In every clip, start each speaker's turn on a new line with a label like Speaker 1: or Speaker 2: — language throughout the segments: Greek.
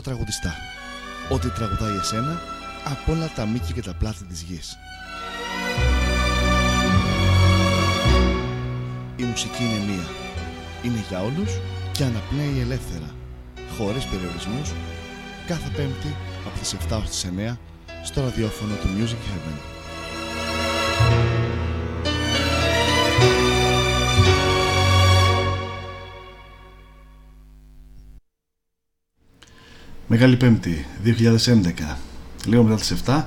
Speaker 1: στο τραγουδιστά. Ότι τραγουδάει εσένα από όλα τα μήκη και τα πλάθη της γης. Η μουσική είναι μία. Είναι για όλους και αναπνέει ελεύθερα, χωρίς περιορισμούς, κάθε πέμπτη από τις 7 ως τις 9 στο ραδιόφωνο του Music Heaven.
Speaker 2: Μεγάλη Πέμπτη 2011, λίγο μετά τις 7.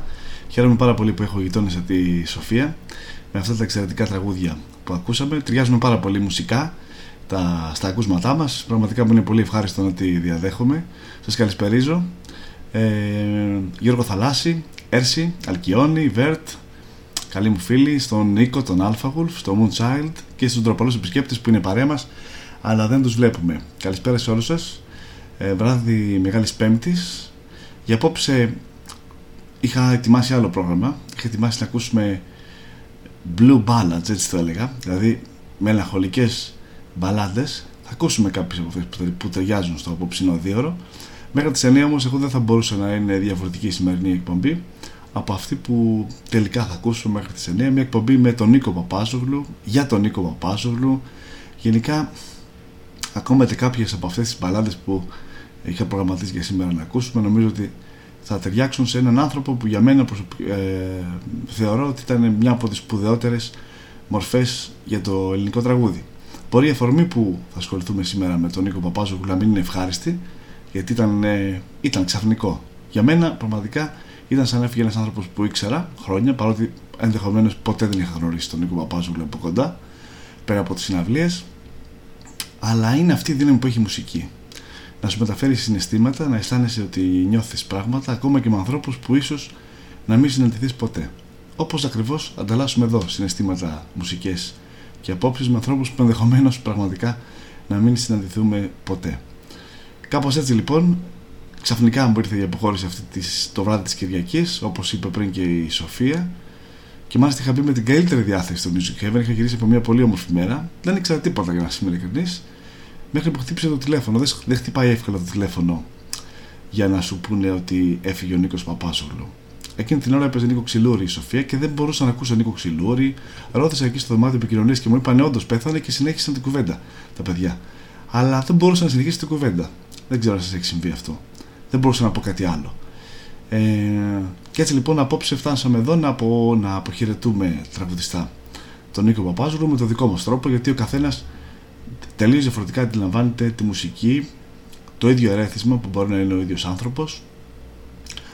Speaker 2: Χαίρομαι πάρα πολύ που έχω γειτόνισα τη Σοφία με αυτά τα εξαιρετικά τραγούδια που ακούσαμε. Ταιριάζουν πάρα πολύ μουσικά τα, στα ακούσματά μας. Πραγματικά μου είναι πολύ ευχάριστο να τη διαδέχομαι. Σας καλησπερίζω. Ε, Γιώργο Θαλάσση, Έρση, Αλκιόνι, Βέρτ, καλή μου φίλη, στον Νίκο, τον Αλφαγουλφ, στον Moonchild και στους ντροπαλούς επισκέπτες που είναι παρέα μας αλλά δεν τους βλέπουμε. Καλησπέρα σε όλους σας ε, βράδυ Μεγάλης Πέμπτης. Για απόψε είχα ετοιμάσει άλλο πρόγραμμα. Είχα ετοιμάσει να ακούσουμε blue ballads έτσι το έλεγα. Δηλαδή μελαγχολικές μπαλάντες θα ακούσουμε κάποιες από αυτές που, που ταιριάζουν στο απόψινό δίωρο. Μέχρι τις 9 όμως εγώ δεν θα μπορούσα να είναι διαφορετική η σημερινή εκπομπή από αυτή που τελικά θα ακούσουμε μέχρι τις 9 μια εκπομπή με τον Νίκο Παπάζογλου για τον Νίκο Παπάζογλου. Γενικά ακόμα και κάποιες από αυτές τις μπαλάντες που είχα προγραμματίσει για σήμερα να ακούσουμε νομίζω ότι θα ταιριάξουν σε έναν άνθρωπο που για μένα ε, θεωρώ ότι ήταν μια από τις σπουδαιότερες μορφές για το ελληνικό τραγούδι. Μπορεί η αφορμή που θα ασχοληθούμε σήμερα με τον Νίκο Παπάζογλου να μην είναι ευχάριστη γιατί ήταν, ε, ήταν ξαφνικό. Για μένα πραγματικά ήταν σαν να έφυγε ένας άνθρωπος που ήξερα χρόνια παρότι ενδεχομένως ποτέ δεν είχα γνωρίσει τον Νίκο Παπάζογλου από κοντά πέρα από τις συναυλίες αλλά είναι αυτή η δύναμη που έχει η μουσική να σου μεταφέρει συναισθήματα, να αισθάνεσαι ότι νιώθεις πράγματα, ακόμα και με ανθρώπους που ίσως να μην συναντηθείς ποτέ. Όπως ακριβώς ανταλλάσσουμε εδώ συναισθήματα, μουσικές και απόψεις με ανθρώπους που ενδεχομένως πραγματικά να μην συναντηθούμε ποτέ. Κάπως έτσι λοιπόν, ξαφνικά μου ήρθε η αποχώρηση αυτή της, το βράδυ της Κυριακής, όπως είπε πριν και η Σοφία, και μάλιστα είχα μπει με την καλύτερη διάθεση στο Music Heaven. Είχα γυρίσει από μια πολύ όμορφη μέρα. Δεν ήξερα τίποτα για να είμαι ειλικρινής μέχρι που χτύπησε το τηλέφωνο. Δεν, δεν χτυπάει εύκολα το τηλέφωνο για να σου πούνε ότι έφυγε ο Νίκος Παπάσογλου. Εκείνη την ώρα έπαιζε Νίκο Ξυλούρη η Σοφία και δεν μπορούσα να ακούσω Νίκο Ξυλούρη. Ρώτησα εκεί στο δωμάτιο επικοινωνίας και μου είπαν όντως πέθανε και συνέχισαν την κουβέντα τα παιδιά. Αλλά δεν μπορούσα να συνεχίσει την κουβέντα. Δεν ξέρω αν σας έχει συμβεί αυτό. Δεν μπορούσα να πω κάτι άλλο. Ε, και έτσι λοιπόν απόψε φτάσαμε εδώ να, απο, να αποχαιρετούμε τραγουδιστά τον Νίκο Παπάζουλου με το δικό μας τρόπο γιατί ο καθένας τελείως διαφορετικά αντιλαμβάνεται τη μουσική. Το ίδιο ερέθισμα που μπορεί να είναι ο ίδιος άνθρωπος.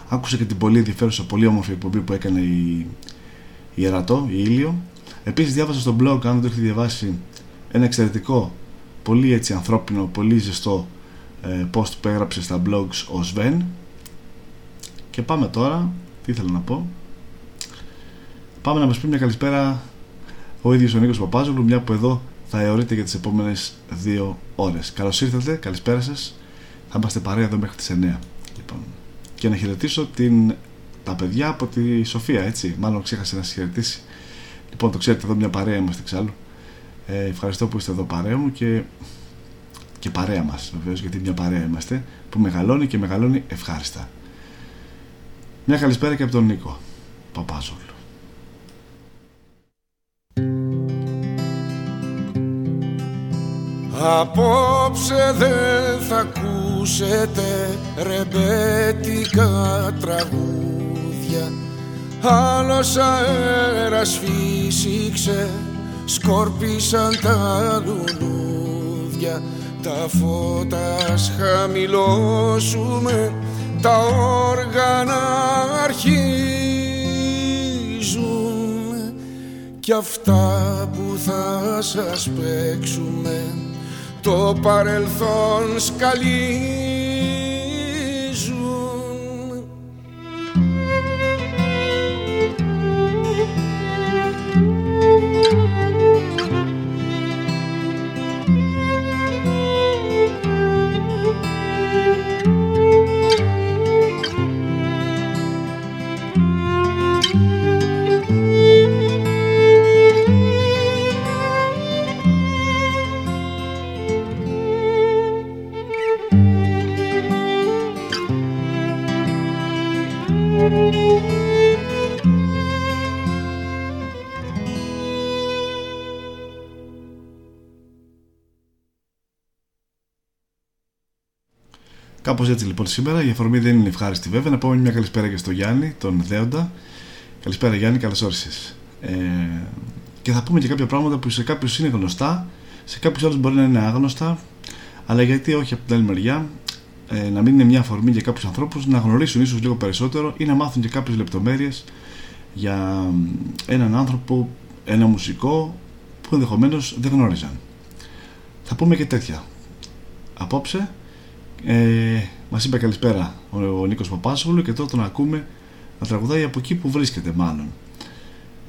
Speaker 2: Άκουσα και την πολύ ενδιαφέρουσα πολύ όμορφη εκπομπή που έκανε η, η Ερατό, η Ήλιο. Επίσης διάβασα στο blog αν δεν το έχετε διαβάσει ένα εξαιρετικό πολύ έτσι ανθρώπινο, πολύ ζεστό ε, post που έγραψε στα blogs ο Σβέν. Και πάμε τώρα τι ήθελα να πω. Πάμε να μας πει μια καλησπέρα ο ίδιος ο Νίκος Παπάζογλου μια που εδώ θα αιωρείτε για τις επόμενες δύο ώρες. Καλώς ήρθατε, καλησπέρα σας. Θα είμαστε παρέα εδώ μέχρι τις 9. Λοιπόν. Και να χαιρετήσω την, τα παιδιά από τη Σοφία, έτσι. Μάλλον ξέχασε να σας χαιρετήσει. Λοιπόν, το ξέρετε εδώ μια παρέα είμαστε εξάλλου. Ε, ευχαριστώ που είστε εδώ παρέα μου και, και παρέα μας βεβαίως γιατί μια παρέα είμαστε που μεγαλώνει και μεγαλώνει ευχάριστα. Μια καλησπέρα και από τον Νίκο Παπάζολ.
Speaker 3: Απόψε δεν θα ακούσετε ρεμπέτικα τραγούδια. Άλλος αέρας φύσηξε, σκόρπισαν τα λουλούδια. Τα φώτα χαμηλώσουμε, τα όργανα αρχίζουν Κι αυτά που θα σας παίξουμε το παρελθόν σκαλί
Speaker 2: Κάπως έτσι λοιπόν σήμερα. Η αφορμή δεν είναι ευχάριστη βέβαια. Να πούμε μια καλησπέρα και στο Γιάννη, τον Δέοντα. Καλησπέρα Γιάννη, καλώς όρισες. Ε, και θα πούμε και κάποια πράγματα που σε κάποιους είναι γνωστά, σε κάποιους άλλους μπορεί να είναι άγνωστα, αλλά γιατί όχι από την άλλη μεριά, ε, να μην είναι μια αφορμή για κάποιους ανθρώπους να γνωρίσουν ίσως λίγο περισσότερο ή να μάθουν και κάποιες λεπτομέρειες για έναν άνθρωπο, ένα μουσικό που ενδεχομένως δεν γνώριζαν. Θα πούμε και τέτοια. Απόψε ε, Μας είπε καλησπέρα ο, ο Νίκος Παπάσουλου και τώρα τον ακούμε να τραγουδάει από εκεί που βρίσκεται, μάλλον.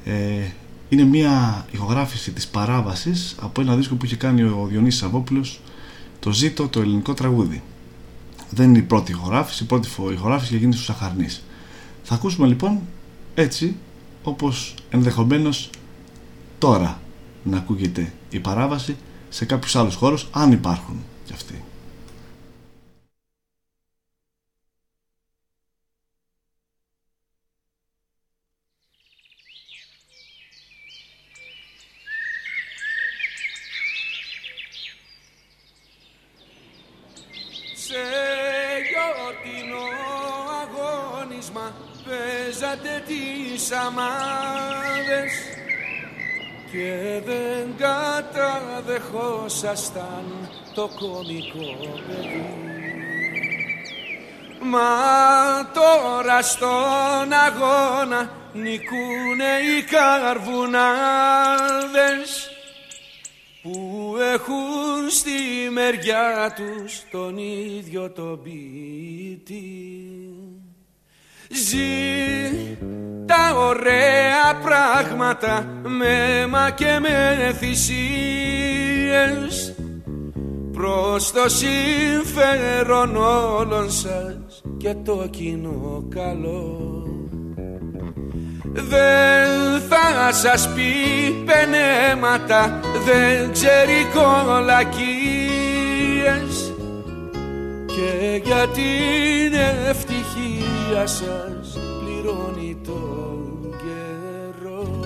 Speaker 2: Ε, είναι μια ηχογράφηση της παράβασης από ένα δίσκο που είχε κάνει ο Διονύσης Σαββόπουλος το ζήτο το ελληνικό τραγούδι δεν είναι η πρώτη ηχογράφηση η πρώτη ηχογράφηση γίνει στους Σαχαρνής θα ακούσουμε λοιπόν έτσι όπως ενδεχομένως τώρα να ακούγεται η παράβαση σε κάποιους άλλους χώρους αν υπάρχουν κι αυτοί
Speaker 3: αμάδες και δεν καταδεχόσασταν το κομικό παιδί. Μα τώρα στον αγώνα νικούνε οι καρβουνάδες που έχουν στη μεριά τους τον ίδιο τον ποιητή. Ζει τα ωραία πράγματα με αίμα και με θυσίες. Προς το συμφέρον όλων σας και το κοινό καλό. Δεν θα σας πει πενέματα δεν ξέρει κολακίες. Και για την ευτυχία σας πληρώνει τον καιρό.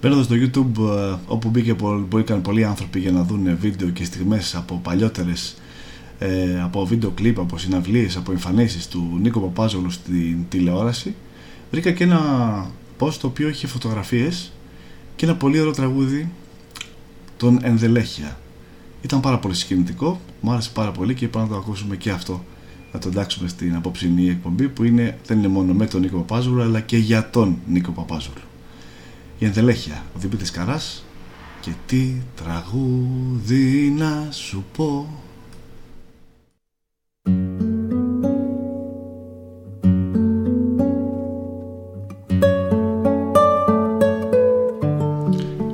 Speaker 2: Μπαίνοντας στο YouTube ε, όπου μπήκε, μπήκαν πολλοί άνθρωποι για να δουν βίντεο και στιγμές από παλιότερες ε, από βίντεο κλιπ, από συναυλίες, από εμφανίσεις του Νίκο Παπάζολου στην τηλεόραση βρήκα και ένα post το οποίο είχε φωτογραφίες και ένα πολύ ωραίο τραγούδι τον Ενδελέχεια ήταν πάρα πολύ συγκινητικό, μου άρεσε πάρα πολύ και είπα να το ακούσουμε και αυτό. Να το εντάξουμε στην απόψινή εκπομπή που είναι, δεν είναι μόνο με τον Νίκο Παπάζουλο αλλά και για τον Νίκο Παπάζουλο. Η ενδελέχεια, ο Δημήτρης Καράς. Και τι τραγούδι να σου πω.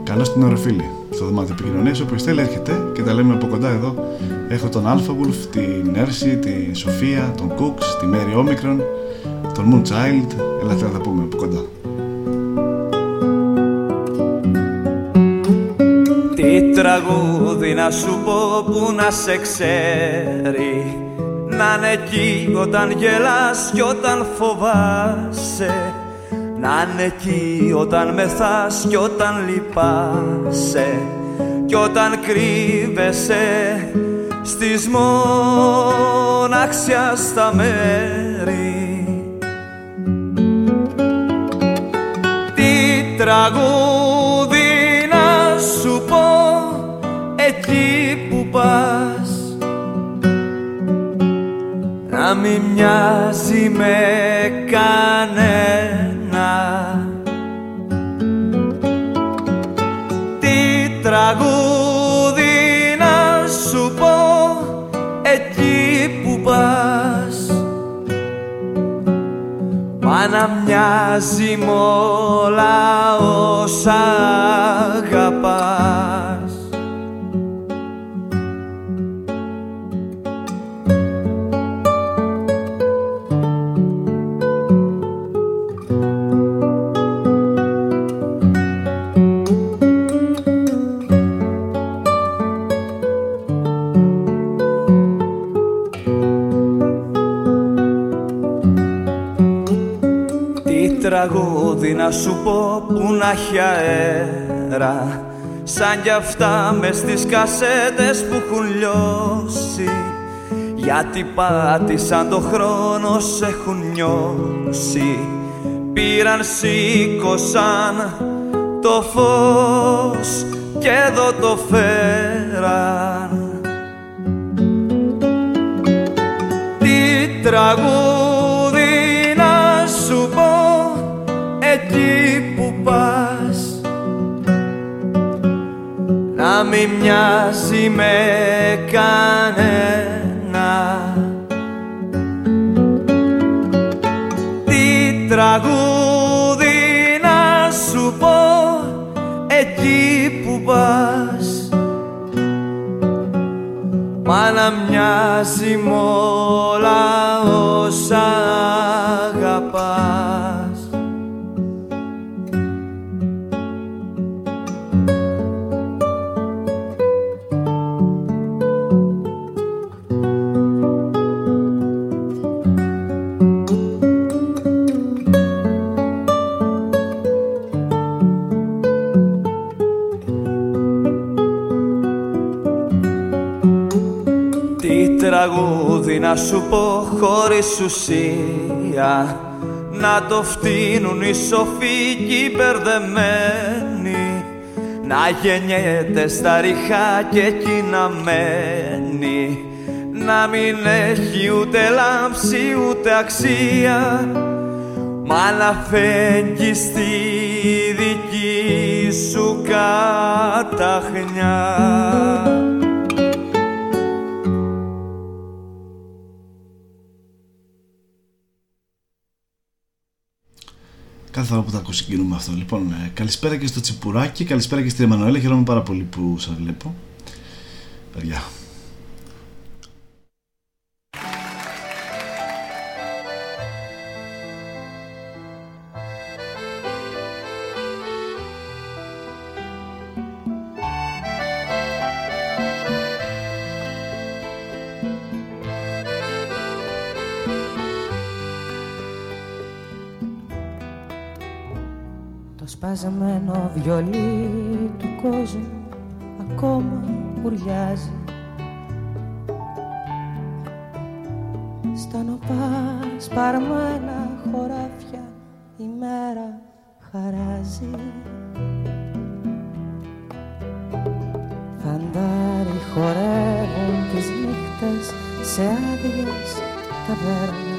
Speaker 2: Καλώς την ώρα φίλοι. στο δωμάτιο επικοινωνία. Όποιο θέλει έρχεται και τα λέμε από κοντά εδώ. Έχω τον Alpha Wolf, την Έρση, τη Σοφία, τον Cooks, τη Mary Omicron, τον Moonchild. Ελάτε να τα πούμε από κοντά.
Speaker 4: Τι τραγούδι να σου πω που να σε ξέρει; Να είναι εκεί όταν γελάς και όταν φοβάσαι να είναι εκεί όταν μεθάς κι όταν λυπάσαι κι όταν κρύβεσαι στις μοναξιά στα μέρη. Τι τραγούδι να σου πω εκεί που πας. Να μην μοιάζει με κανένα μοιάζει μ' όλα όσα αγαπάς τραγούδι να σου πω που να έχει αέρα Σαν κι αυτά μες στις κασέτες που έχουν λιώσει. Γιατί πάτησαν το χρόνο σε έχουν νιώσει. Πήραν, σήκωσαν το φως και εδώ το φέραν. Τι τραγούδι Να μην μοιάζει με κανένα. Τι τραγούδι να σου πω εκεί που πας. Μα να μοιάζει μ' όλα όσα τραγούδι να σου πω χωρίς ουσία. Να το φτύνουν οι σοφοί και οι μπερδεμένοι Να γεννιέται στα ριχά και εκεί να μένει. Να μην έχει ούτε λάμψη ούτε αξία. Μα να φέγγει στη δική σου καταχνιά
Speaker 2: φορά που τα ακούω συγκινούμε αυτό. Λοιπόν, ε, καλησπέρα και στο Τσιπουράκι, καλησπέρα και στη Εμμανουέλα. Χαίρομαι πάρα πολύ που σας βλέπω. Παιδιά,
Speaker 5: σπαζεμένο βιολί του κόσμου ακόμα ουρλιάζει Στα νοπά σπαρμένα χωράφια η μέρα χαράζει. Φαντάρι χορεύουν τις νύχτες σε άδειες ταβέρνες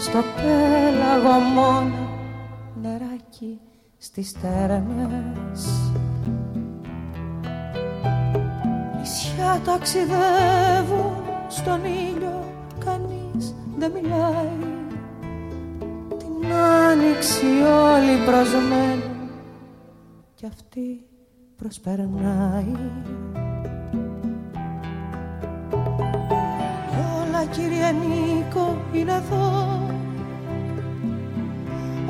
Speaker 5: στο πέλαγο μόνο νεράκι στις στέρνες Νησιά ταξιδεύουν στον ήλιο κανείς δεν μιλάει. Την άνοιξη όλη προσμένη κι αυτή προσπερνάει. Κύριε Νίκο είναι εδώ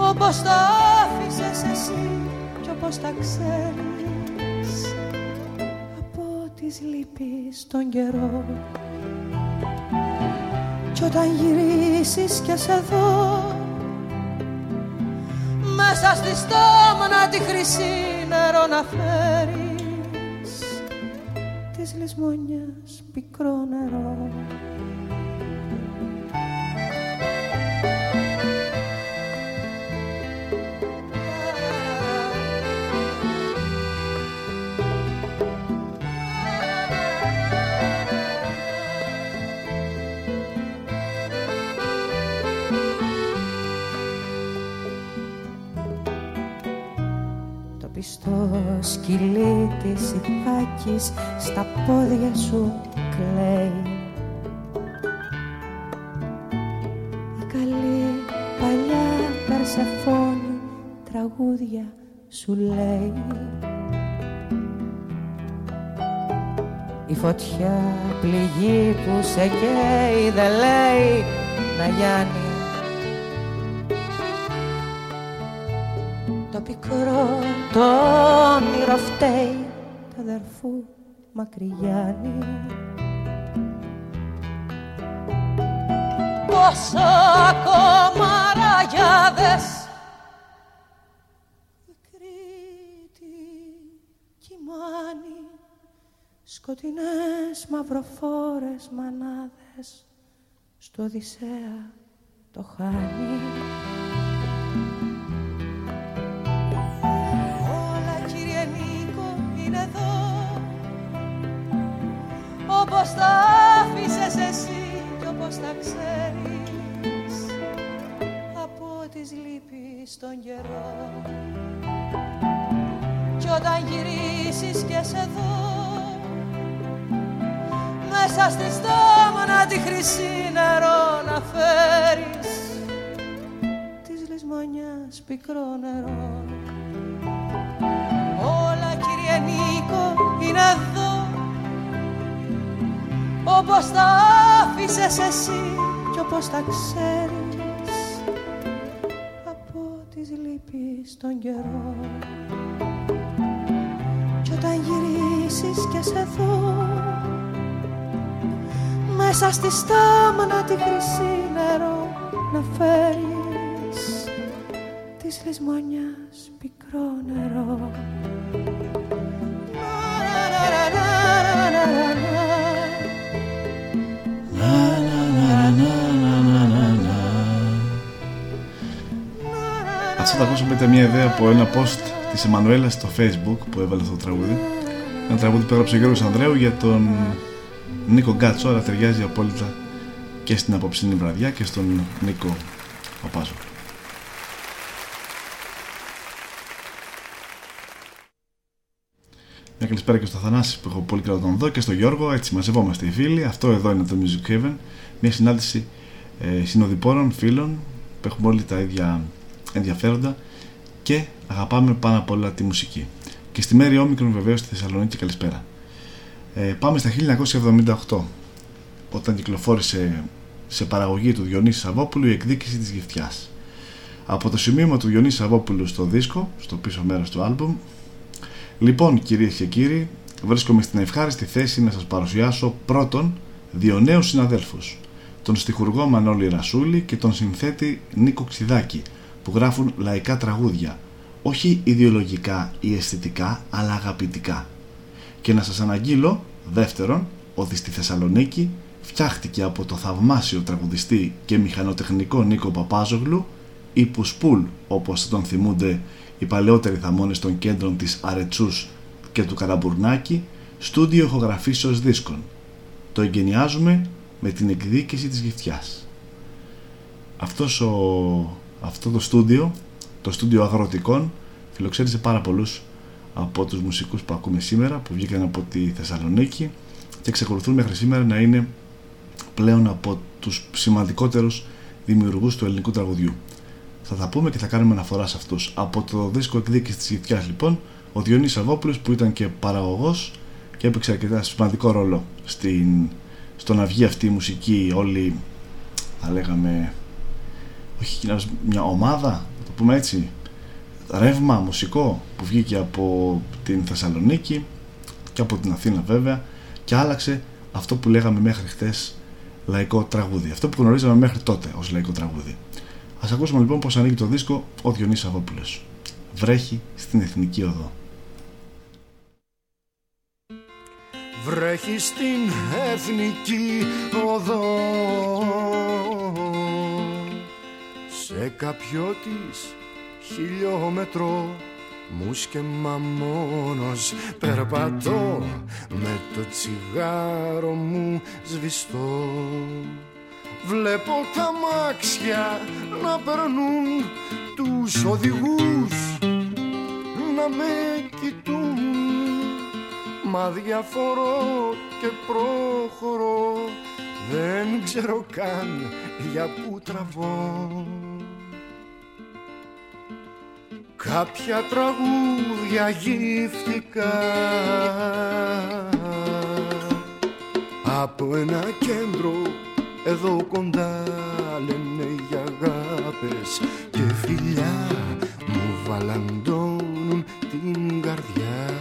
Speaker 5: όπως τα άφησες εσύ κι όπως τα ξέρεις. Από τις λύπεις τον καιρό. Κι όταν γυρίσεις κι σε δω μέσα στη στόμνα τη χρυσή νερό να φέρεις. Της λησμονιάς πικρό νερό σκυλί της ηθάκης στα πόδια σου κλαίει. Η καλή παλιά Περσεφόνη τραγούδια σου λέει. Η φωτιά πληγή που σε καίει δεν λέει να γιάνει. Το πικρό το όνειρο φταίει τα αδερφού Μακρυγιάννη. Πόσα κομμαραγιάδες η Κρήτη κοιμάνει σκοτεινές μαυροφόρες μανάδες. Στο Οδυσσέα το χάνει όπως τα άφησες εσύ κι όπως τα ξέρεις. Από τις λύπεις των καιρό κι όταν γυρίσεις και σε δω μέσα στη στόμνα τη χρυσή νερό να φέρεις. Της λησμονιάς πικρό νερό όπως τα άφησες εσύ κι όπως τα ξέρεις. Από τις λύπεις των καιρό κι όταν γυρίσεις και σε δω μέσα στη στάμνα τη χρυσή νερό να φέρεις της λησμονιάς πικρό νερό
Speaker 2: Αυτό θα ακούσουμε ήταν μια ιδέα από ένα post της Εμμανουέλας στο facebook που έβαλε αυτό το τραγούδι; Ένα τραγούδι που έγραψε ο Γιώργος Ανδρέου για τον Νίκο Γκάτσο αλλά ταιριάζει απόλυτα και στην απόψινή βραδιά και στον Νίκο Παπάζο Μια καλησπέρα και στο Θανάση που έχω πολύ καιρό τον δω και στο Γιώργο. Έτσι μαζευόμαστε οι φίλοι. Αυτό εδώ είναι το Music Heaven. Μια συνάντηση ε, συνοδοιπόρων, φίλων που έχουμε όλοι τα ίδια ενδιαφέροντα και αγαπάμε πάνω απ' όλα τη μουσική. Και στη μέρη Όμικρον βεβαίως στη Θεσσαλονίκη καλησπέρα. Ε, πάμε στα 1978 όταν κυκλοφόρησε σε παραγωγή του Διονύσης Σαββόπουλου η εκδίκηση της γυφτιάς. Από το σημείωμα του Διονύσης Σαββόπουλου στο δίσκο, στο πίσω μέρος του άλμπουμ, λοιπόν κυρίες και κύριοι, βρίσκομαι στην ευχάριστη θέση να σας παρουσιάσω πρώτον δύο νέους συναδέλφους, τον στιχουργό Μανώλη Ρασούλη και τον συνθέτη Νίκο Ξιδάκη, που γράφουν λαϊκά τραγούδια, όχι ιδεολογικά ή αισθητικά, αλλά αγαπητικά. Και να σας αναγγείλω, δεύτερον, ότι στη Θεσσαλονίκη φτιάχτηκε από το θαυμάσιο τραγουδιστή και μηχανοτεχνικό Νίκο Παπάζογλου ή Πουσπούλ όπως τον θυμούνται οι παλαιότεροι θαμώνες των κέντρων της Αρετσούς και του Καραμπουρνάκη στούντιο ηχογραφήσεως δίσκων. Το εγκαινιάζουμε με την εκδίκηση της γυφτιάς. Αυτός ο... Αυτό το στούντιο, το στούντιο αγροτικών, φιλοξένησε πάρα πολλούς από τους μουσικούς που ακούμε σήμερα που βγήκαν από τη Θεσσαλονίκη και εξακολουθούν μέχρι σήμερα να είναι πλέον από τους σημαντικότερους δημιουργούς του ελληνικού τραγουδιού. Θα τα πούμε και θα κάνουμε αναφορά σε αυτούς. Από το δίσκο εκδίκης της Γητιάς λοιπόν, ο Διονύσης Σαββόπουλος που ήταν και παραγωγός και έπαιξε αρκετά σημαντικό ρόλο στην, στο να βγει αυτή η μουσική όλη θα λέγαμε όχι μια ομάδα, να το πούμε έτσι ρεύμα μουσικό που βγήκε από την Θεσσαλονίκη και από την Αθήνα βέβαια και άλλαξε αυτό που λέγαμε μέχρι χτες λαϊκό τραγούδι. Αυτό που γνωρίζαμε μέχρι τότε ως λαϊκό τραγούδι. Ας ακούσουμε λοιπόν πως ανοίγει το δίσκο ο Διονύσης Αβόπουλος. Βρέχει στην Εθνική Οδό.
Speaker 6: Βρέχει στην Εθνική Οδό σε κάποιο της χιλιόμετρο Μουσκεμα μόνος. Περπατώ με το τσιγάρο μου σβηστό. Βλέπω τα μάξια να περνούν τους οδηγούς να με κοιτούν. Μα διαφορώ και προχωρώ. Δεν ξέρω καν για που τραβώ κάποια τραγούδια γύφτηκα. Από ένα κέντρο εδώ κοντά λένε για αγάπες και φιλιά μου βαλαντώνουν την καρδιά.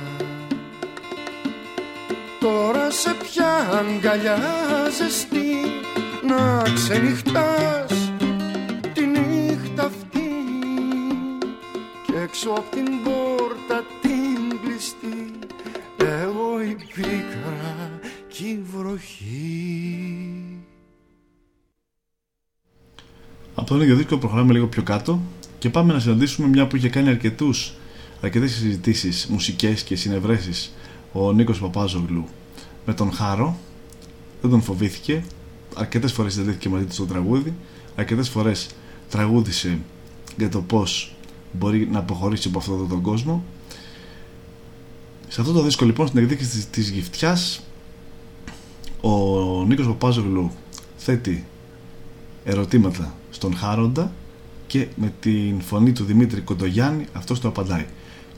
Speaker 6: Τώρα σε πια αγκαλιά ζεστή να ξενυχτάς τη νύχτα αυτή και έξω από την πόρτα την κλειστή εγώ η πίκρα και η βροχή.
Speaker 2: Από τον ίδιο δίσκο προχωράμε λίγο πιο κάτω και πάμε να συναντήσουμε μια που είχε κάνει αρκετούς, αρκετές συζητήσεις μουσικές και συνευρέσεις ο Νίκος Παπάζογλου. Με τον Χάρο δεν τον φοβήθηκε αρκετές φορές συνδέθηκε μαζί του στο τραγούδι αρκετές φορές τραγούδισε για το πως μπορεί να αποχωρήσει από αυτόν τον κόσμο. Σε αυτό το δίσκο λοιπόν στην εκδίκηση της, της γυφτιάς ο Νίκος Παπάζογλου θέτει ερωτήματα στον Χάροντα και με την φωνή του Δημήτρη Κοντογιάννη αυτός το απαντάει.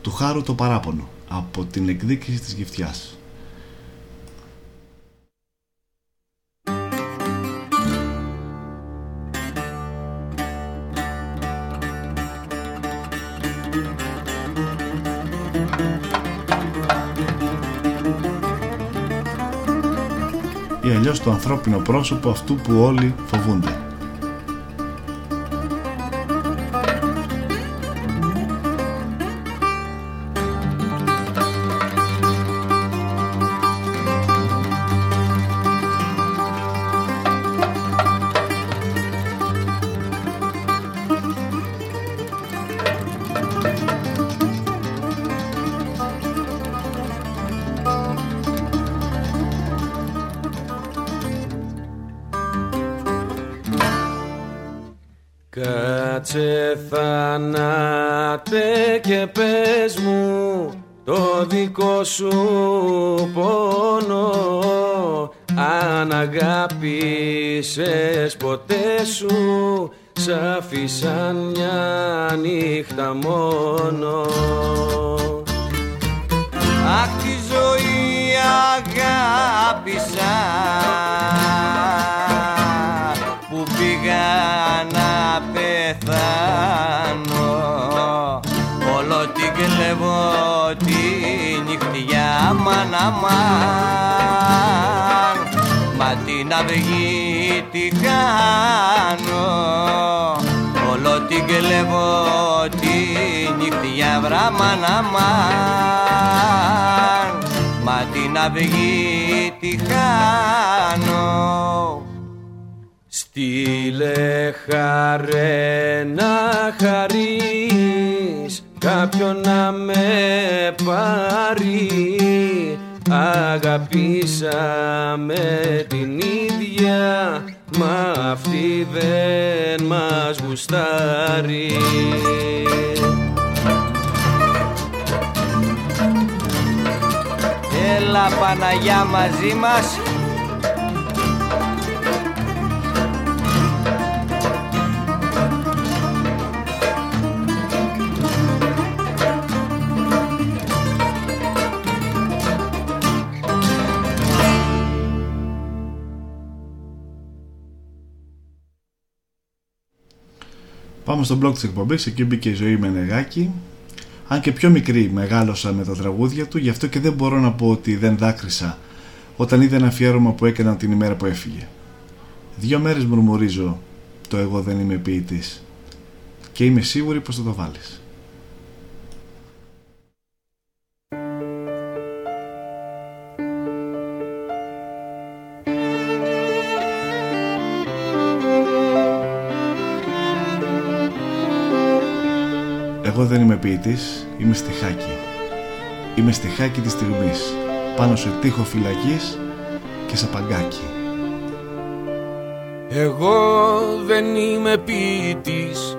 Speaker 2: Του Χάρου το παράπονο από την εκδίκηση της γυφτιάς ανθρώπινο πρόσωπο αυτού που όλοι φοβούνται.
Speaker 4: Αμάν μα την αυγή τη χάνω.
Speaker 3: Στείλε χαρέ να χαρείς κάποιον να με πάρει. Αγαπήσαμε την ίδια μα αυτή δεν μας γουστάρει
Speaker 4: Έλα Παναγιά μαζί μας
Speaker 2: Πάμε στο blog της εκπομπής, εκεί μπήκε η ζωή με νεγάκι. Αν και πιο μικρή μεγάλωσα με τα τραγούδια του, γι' αυτό και δεν μπορώ να πω ότι δεν δάκρυσα όταν είδα ένα αφιέρωμα που έκανα την ημέρα που έφυγε. Δύο μέρες μουρμουρίζω το εγώ δεν είμαι ποιητής και είμαι σίγουρη πως θα το βάλεις. Εγώ δεν είμαι ποιητής, είμαι στιχάκι. Είμαι στιχάκι της στιγμής, πάνω σε τείχο φυλακής και σε παγκάκι.
Speaker 3: Εγώ δεν είμαι ποιητής,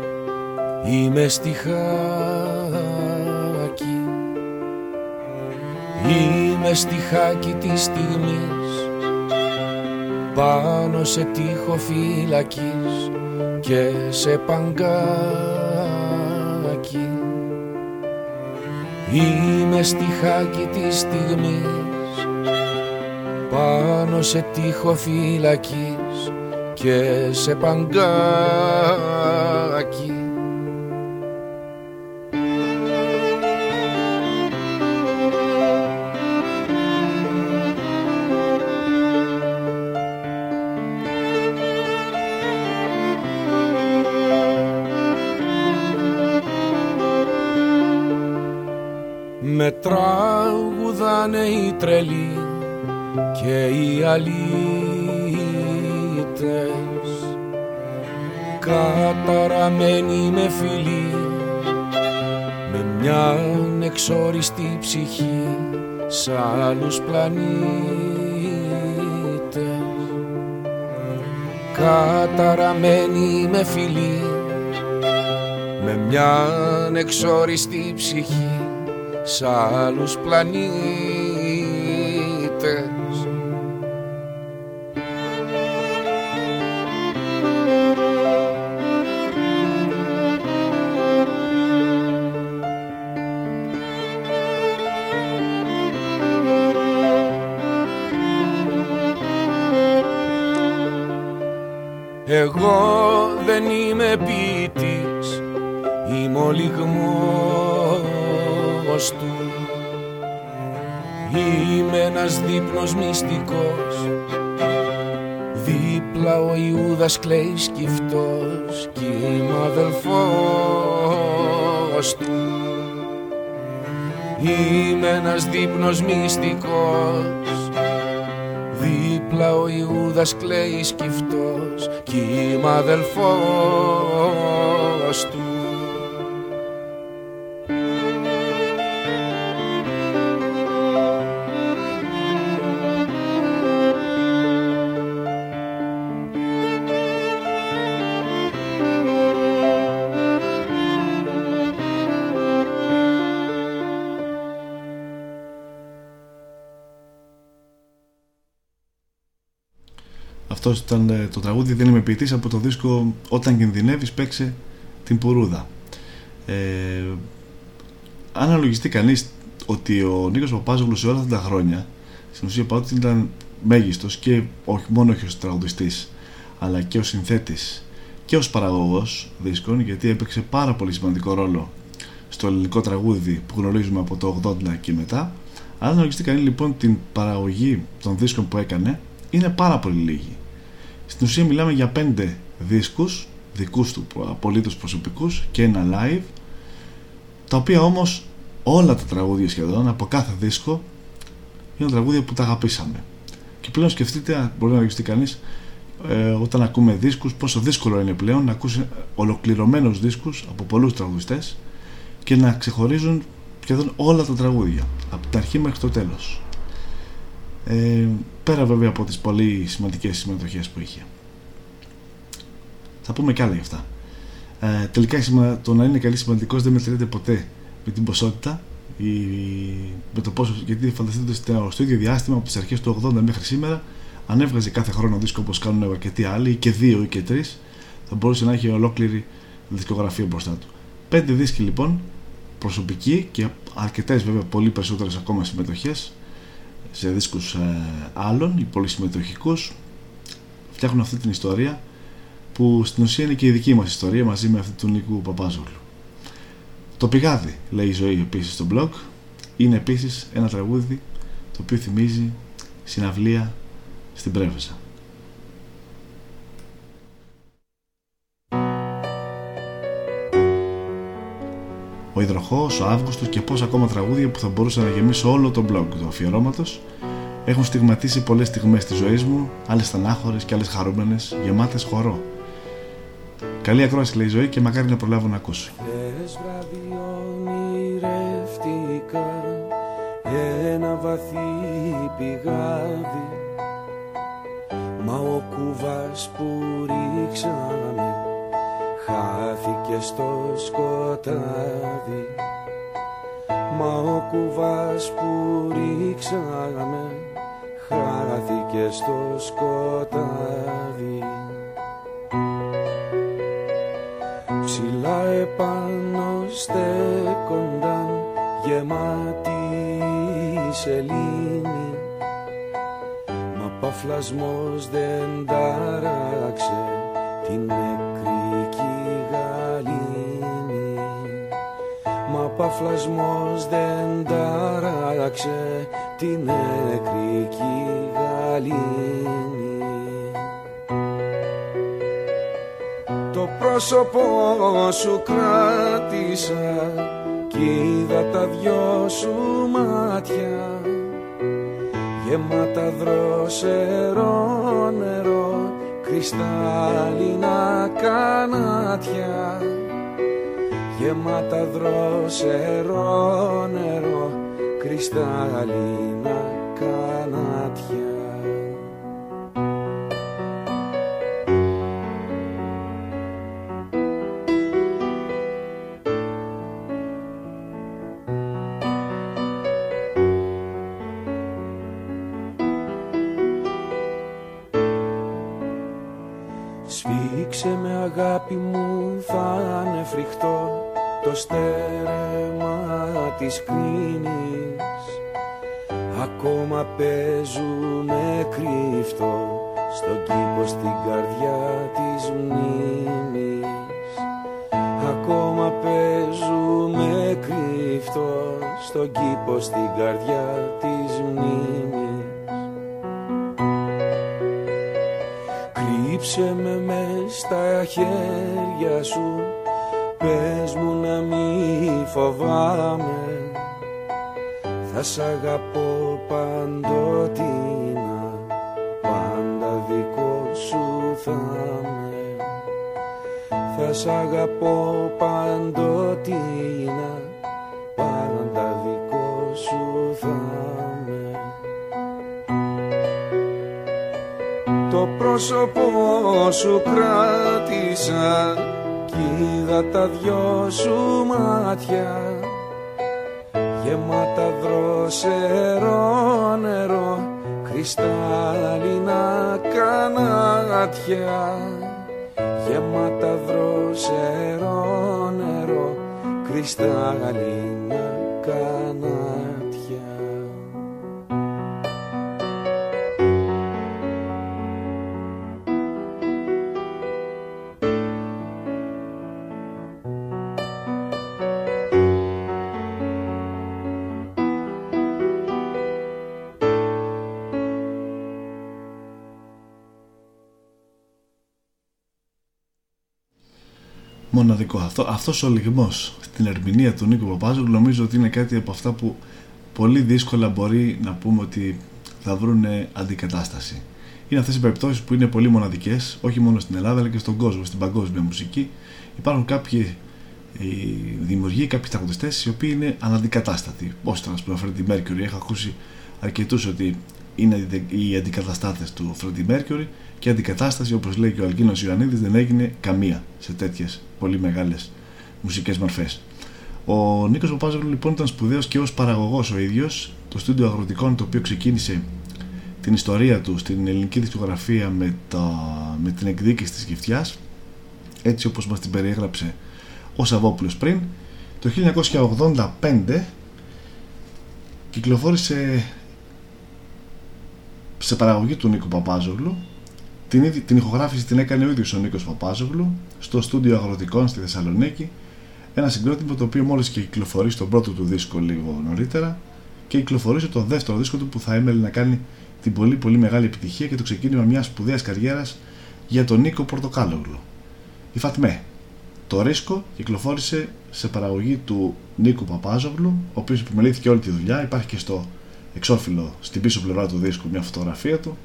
Speaker 3: είμαι στιχάκι Είμαι στιχάκι της στιγμής, πάνω σε τείχο φυλακής και σε παγκάκι Είμαι στιχάκι της στιγμής, πάνω σε τείχο φυλακής και σε παγκάκι πάνε οι τρελοί και οι αλήτες. Καταραμένοι με φιλή με μια εξόριστη ψυχή σ' άλλους πλανήτες. Καταραμένοι με φιλή με μια εξόριστη ψυχή σ' άλλους πλανήτες ο Ιούδας κλαίει σκυφτός Κι είμαι αδελφός του. Είμαι ένας δείπνος μυστικός. Δίπλα ο Ιούδας κλαίεις σκυφτός Κι είμαι αδελφός του
Speaker 2: Αυτός ήταν ε, το τραγούδι Δεν είμαι ποιητής από το δίσκο Όταν κινδυνεύεις, παίξε την Πουρούδα. Ε, αν αναλογιστεί κανείς ότι ο Νίκος Παπάζογλους σε όλα αυτά τα χρόνια στην ουσία πάντοτε ήταν μέγιστος και όχι μόνο όχι ως τραγουδιστής, αλλά και ως συνθέτης και ως παραγωγός δίσκων, γιατί έπαιξε πάρα πολύ σημαντικό ρόλο στο ελληνικό τραγούδι που γνωρίζουμε από το 80 και μετά. Αν αναλογιστεί κανείς λοιπόν την παραγωγή των δίσκων που έκανε, είναι πάρα πολύ λίγη. Στην ουσία μιλάμε για πέντε δίσκους δικούς του απολύτως προσωπικούς και ένα live τα οποία όμως όλα τα τραγούδια σχεδόν από κάθε δίσκο είναι τραγούδια που τα αγαπήσαμε. Και πλέον σκεφτείτε μπορεί να ρωτήσει κανείς ε, όταν ακούμε δίσκους πόσο δύσκολο είναι πλέον να ακούσει ολοκληρωμένους δίσκους από πολλούς τραγουδιστές και να ξεχωρίζουν σχεδόν όλα τα τραγούδια από την αρχή μέχρι το τέλος ε, πέρα βέβαια από τις πολύ σημαντικές συμμετοχές που είχε. Θα πούμε κι άλλα γι' αυτά. Ε, τελικά το να είναι καλή σημαντικός δεν μετρείται ποτέ με την ποσότητα ή με το πόσο, γιατί φανταστείτε στο, στο ίδιο διάστημα από τις αρχές του 80 μέχρι σήμερα αν έβγαζε κάθε χρόνο δίσκο όπως κάνουν αρκετοί άλλοι ή και δύο ή και τρεις θα μπορούσε να έχει ολόκληρη δισκογραφία μπροστά του. Πέντε δίσκοι λοιπόν προσωπικοί και αρκετές βέβαια πολύ περισσότερες ακόμα συμμετοχές σε δίσκους ε, άλλων ή πολύ συμμετοχικούς φτιάχνουν αυτή την ιστορία που στην ουσία είναι και η δική μας ιστορία μαζί με αυτή του Νίκου Παπάζολου. Το πηγάδι, λέει η ζωή επίσης στο blog, είναι επίσης ένα τραγούδι το οποίο θυμίζει συναυλία στην Πρέβεζα. Ο Ιδροχός, ο Αύγουστος και πόσα ακόμα τραγούδια που θα μπορούσα να γεμίσω όλο το blog του αφιερώματος έχουν στιγματίσει πολλές στιγμές της ζωής μου, άλλες στενάχωρες και άλλες χαρούμενες, γεμάτες χορό. Καλή ακρόαση λέει η ζωή και μακάρι να προλάβω να ακούσω.
Speaker 7: Χθες βράδυ ονειρεύτηκα ένα βαθύ πηγάδι Μα ο κουβάς που ρίξαμε χάθηκε στο σκοτάδι. Μα ο κουβάς που ρίξαμε χάθηκε στο σκοτάδι. Ψηλά επάνω στέκονταν γεμάτη σελήνη. Μα παφλασμός δεν τάραξε παφλασμός δεν τάραξε την νεκρική γαλήνη. Το πρόσωπό σου κράτησα κι είδα τα δυο σου μάτια.
Speaker 3: Γεμάτα δροσερό νερό κρυστάλλινα κανάτια γεμάτα δροσερό νερό κρυστάλλινα κανάτια το στέρεμα της κρίνης Ακόμα παίζουνε κρύφτο στον κήπο στην καρδιά της μνήμης. Ακόμα παίζουμε κρύφτο στον κήπο στην καρδιά της μνήμης. Κρύψε με μες στα χέρια σου Πες μου να μη φοβάμαι. Θα σ' αγαπώ παντοτινά Πάντα δικό σου θα είμαι. Θα σ' αγαπώ παντοτινά Πάντα δικό σου θα είμαι. Το πρόσωπό σου κράτησα. κι είδα τα δυο σου μάτια γεμάτα δροσερό νερό κρυστάλλινα κανάτια. Γεμάτα δροσερό νερό κρυστάλλινα
Speaker 2: μοναδικό. Αυτό, αυτός ο λιγμός στην ερμηνεία του Νίκου Παπάζου νομίζω ότι είναι κάτι από αυτά που πολύ δύσκολα μπορεί να πούμε ότι θα βρουν αντικατάσταση. Είναι αυτές οι περιπτώσεις που είναι πολύ μοναδικές, όχι μόνο στην Ελλάδα αλλά και στον κόσμο, στην παγκόσμια μουσική. Υπάρχουν κάποιοι ε, δημιουργοί, κάποιοι τραγουδιστές οι οποίοι είναι αναντικατάστατοι. Πώς ήταν, ας πούμε, ο Freddie Mercury, έχω ακούσει αρκετούς ότι είναι οι αντικαταστάτες του Freddie Mercury και αντικατάσταση όπως λέει και ο Αλκίνος Ιωαννίδης δεν έγινε καμία σε τέτοιες πολύ μεγάλες μουσικές μορφές. Ο Νίκος Παπάζογλου λοιπόν ήταν σπουδαίος και ως παραγωγός ο ίδιος. Το στούντιο αγροτικών το οποίο ξεκίνησε την ιστορία του στην ελληνική δισκογραφία με, τα, με την εκδίκηση της Γυφτιάς έτσι όπως μας την περιέγραψε ο Σαββόπουλος πριν. Το 1985 κυκλοφόρησε σε παραγωγή του Νίκου Παπάζογλου την, την ηχογράφηση την έκανε ο ίδιος ο Νίκος Παπάζογλου στο στούντιο αγροτικών στη Θεσσαλονίκη ένα συγκρότημα το οποίο μόλις και κυκλοφορεί στον πρώτο του δίσκο λίγο νωρίτερα και κυκλοφορήσε το δεύτερο δίσκο του που θα έμελε να κάνει την πολύ πολύ μεγάλη επιτυχία και το ξεκίνημα μιας σπουδαίας καριέρας για τον Νίκο Πορτοκάλογλου. Η Φατμέ. Το ρίσκο κυκλοφόρησε σε παραγωγή του Νίκου Παπάζογλου, ο οποίος επιμελήθηκε όλη τη δουλειά. Υπάρχει και στο εξώφυλλο στην πίσω πλευρά του δίσκου μια φωτογραφία του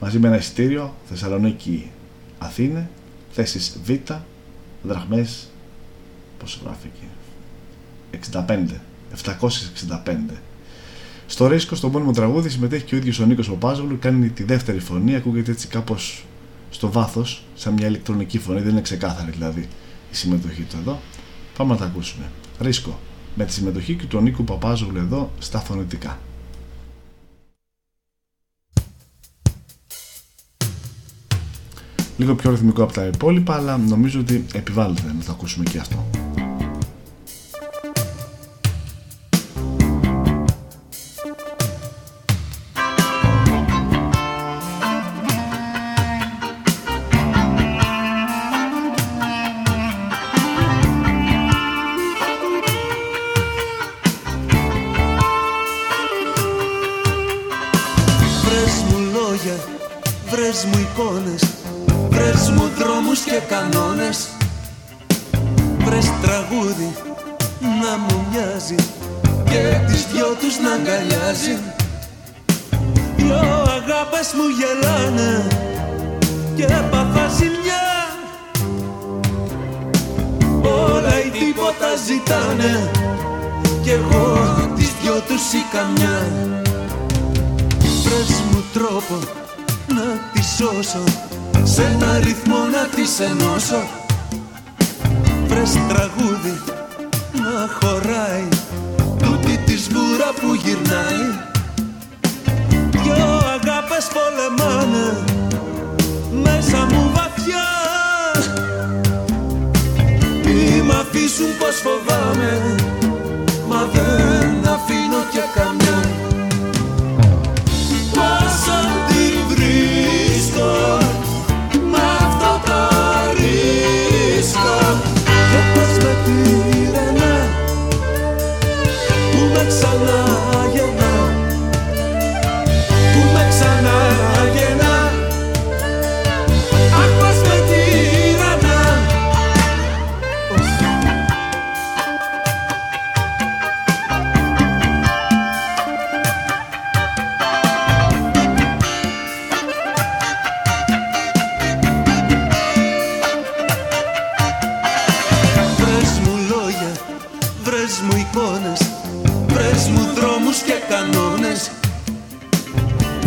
Speaker 2: μαζί με ένα εισιτήριο Θεσσαλονίκη Αθήνε θέσεις Β δραχμές πόσο γράφει εκεί 65 765 στο ρίσκο, στο μόνιμο τραγούδι συμμετέχει και ο ίδιος ο Νίκος Παπάζογλου κάνει τη δεύτερη φωνή, ακούγεται έτσι κάπως στο βάθος, σαν μια ηλεκτρονική φωνή, δεν είναι ξεκάθαρη δηλαδή η συμμετοχή του εδώ. Πάμε να τα ακούσουμε. Ρίσκο, με τη συμμετοχή και του Νίκου Παπάζογλου εδώ στα φωνητικά. Λίγο πιο ρυθμικό από τα υπόλοιπα, αλλά νομίζω ότι επιβάλλεται να το ακούσουμε και αυτό.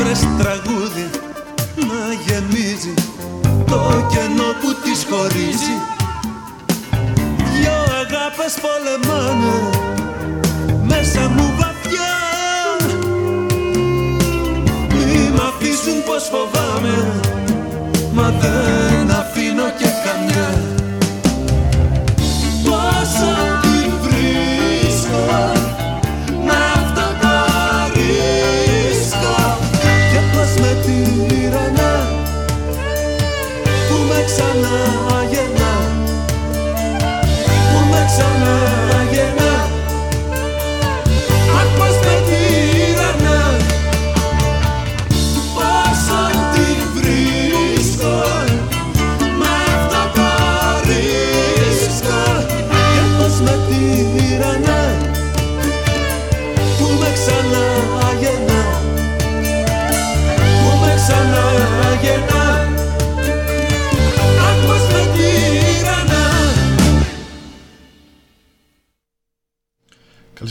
Speaker 8: Βρες τραγούδι να
Speaker 9: γεμίζει Το κενό που τις χωρίζει. Δυο αγάπες πολεμάνε Μέσα μου βαθιά. Μη μ' αφήσουν πως φοβάμαι Μα δεν αφήνω και καμιά που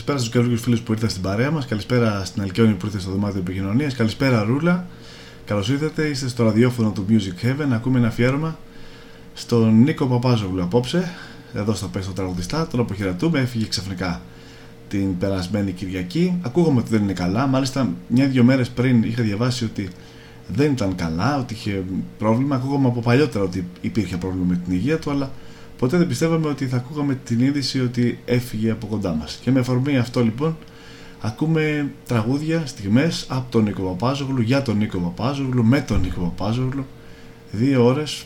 Speaker 2: Καλησπέρα στους καινούριου φίλους που ήρθαν στην παρέα μας. Καλησπέρα στην Αλκιόνη που ήρθε στο δωμάτιο επικοινωνίας. Καλησπέρα Ρούλα. Καλώς ήρθατε. Είστε στο ραδιόφωνο του Music Heaven. Ακούμε ένα αφιέρωμα στον Νίκο Παπάζογλου απόψε. Εδώ στο Πέστο Τραγουδιστά. Τον αποχαιρετούμε. Έφυγε ξαφνικά την περασμένη Κυριακή. Ακούγαμε ότι δεν είναι καλά. Μάλιστα, μια-δυο μέρες πριν είχα διαβάσει ότι δεν ήταν καλά, ότι είχε πρόβλημα. Ακούγαμε από παλιότερα ότι υπήρχε πρόβλημα με την υγεία του, αλλά ποτέ δεν πιστεύαμε ότι θα ακούγαμε την είδηση ότι έφυγε από κοντά μας. Και με αφορμή αυτό λοιπόν ακούμε τραγούδια, στιγμές από τον Νίκο Παπάζογλου, για τον Νίκο Παπάζογλου, με τον Νίκο Παπάζογλου. Δύο ώρες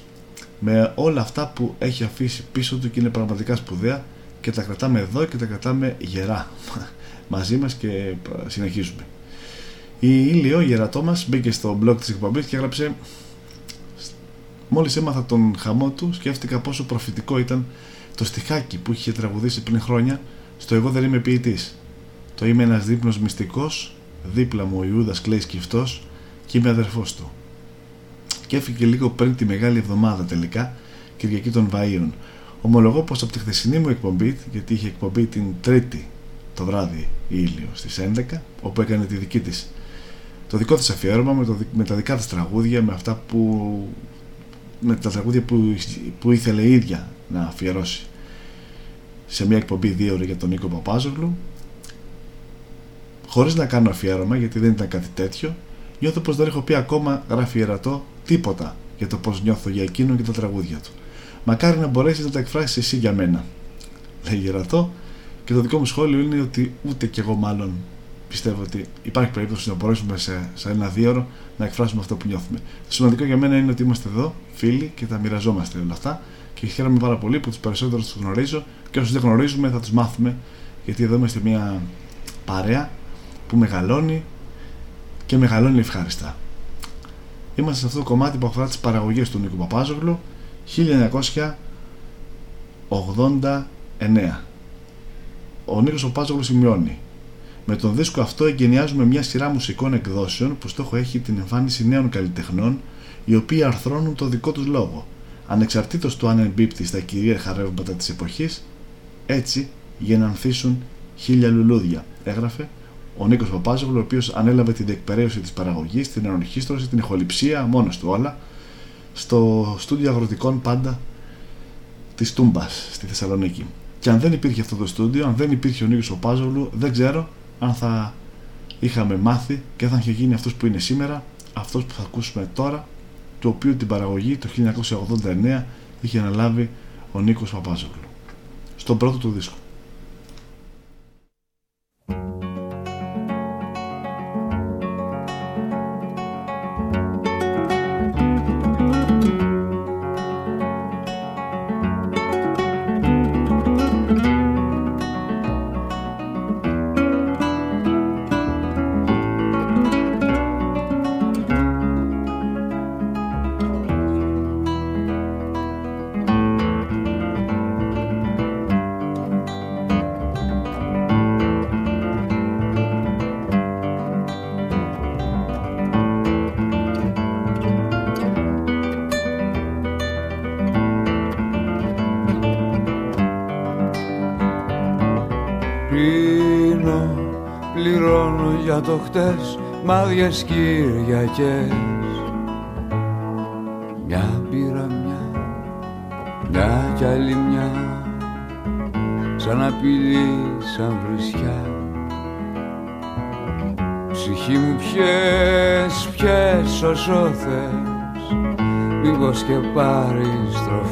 Speaker 2: με όλα αυτά που έχει αφήσει πίσω του και είναι πραγματικά σπουδαία και τα κρατάμε εδώ και τα κρατάμε γερά μαζί μας και συνεχίζουμε. Η Ήλιο, η γερατό μας, μπήκε στο blog της εκπομπής και έγραψε Μόλις έμαθα τον χαμό του, σκέφτηκα πόσο προφητικό ήταν το στιχάκι που είχε τραγουδήσει πριν χρόνια στο «Εγώ δεν είμαι ποιητής». Το «Είμαι ένας δείπνος μυστικός, δίπλα μου ο Ιούδας κλαίει σκυφτός και είμαι αδερφός του». Και έφυγε λίγο πριν τη Μεγάλη Εβδομάδα τελικά, Κυριακή των Βαΐων. Ομολογώ πως από τη χθεσινή μου εκπομπή, γιατί είχε εκπομπή την Τρίτη το βράδυ η Ήλιο στις 11, όπου έκανε τη δική της το δικό της αφιέρωμα με, το, με τα δικά της τραγούδια, με αυτά που με τα τραγούδια που, που ήθελε η ίδια να αφιερώσει. Σε μια εκπομπή δύο ώρες για τον Νίκο Παπάζογλου. Χωρίς να κάνω αφιέρωμα γιατί δεν ήταν κάτι τέτοιο νιώθω πως δεν έχω πει ακόμα γράφει ερατό τίποτα για το πως νιώθω για εκείνον και τα τραγούδια του. Μακάρι να μπορέσεις να τα εκφράσεις εσύ για μένα λέει γερατό και το δικό μου σχόλιο είναι ότι ούτε κι εγώ μάλλον πιστεύω ότι υπάρχει περίπτωση να μπορέσουμε σε, σε ένα δύο ώρο να εκφράσουμε αυτό που νιώθουμε. Το σημαντικό για μένα είναι ότι είμαστε εδώ, φίλοι, και τα μοιραζόμαστε όλα αυτά. Και χαίρομαι πάρα πολύ που τους περισσότερους τους γνωρίζω και όσους δεν γνωρίζουμε θα τους μάθουμε. Γιατί εδώ είμαστε μια παρέα που μεγαλώνει και μεγαλώνει ευχάριστα. Είμαστε σε αυτό το κομμάτι που αφορά τις παραγωγές του Νίκου Παπάζογλου 1989. Ο Νίκος Παπάζογλου σημειώνει Με τον δίσκο αυτό εγκαινιάζουμε μια σειρά μουσικών εκδόσεων που στόχο έχει την εμφάνιση νέων καλλιτεχνών οι οποίοι αρθρώνουν το δικό τους λόγο, ανεξαρτήτως του αν εμπίπτει στα κυρίαρχα ρεύματα της εποχής, έτσι για να ανθίσουν χίλια λουλούδια, έγραφε ο Νίκος Παπάζογλου, ο οποίος ανέλαβε την διεκπαιρέωση της παραγωγής, την ανορχήστρωση, την ηχοληψία, μόνος του όλα, στο στούντιο αγροτικών πάντα της Τούμπας στη Θεσσαλονίκη. Και αν δεν υπήρχε αυτό το στούντιο, αν δεν υπήρχε ο Νίκος Παπάζογλου, δεν ξέρω αν θα είχαμε μάθει και θα είχε γίνει αυτός που είναι σήμερα, αυτός που θα ακούσουμε τώρα, το οποίο την παραγωγή το 1989 είχε αναλάβει ο Νίκος Παπάζογλου. Στον πρώτο του δίσκο.
Speaker 7: Το χτες μάδιες Κυριακές. Μια πήρα μια, μια κι άλλη μια. Σαν απειλή, σαν βρισιά. Ψυχή μου πιες, πιες όσο θες. Μήπως και πάρεις τροφές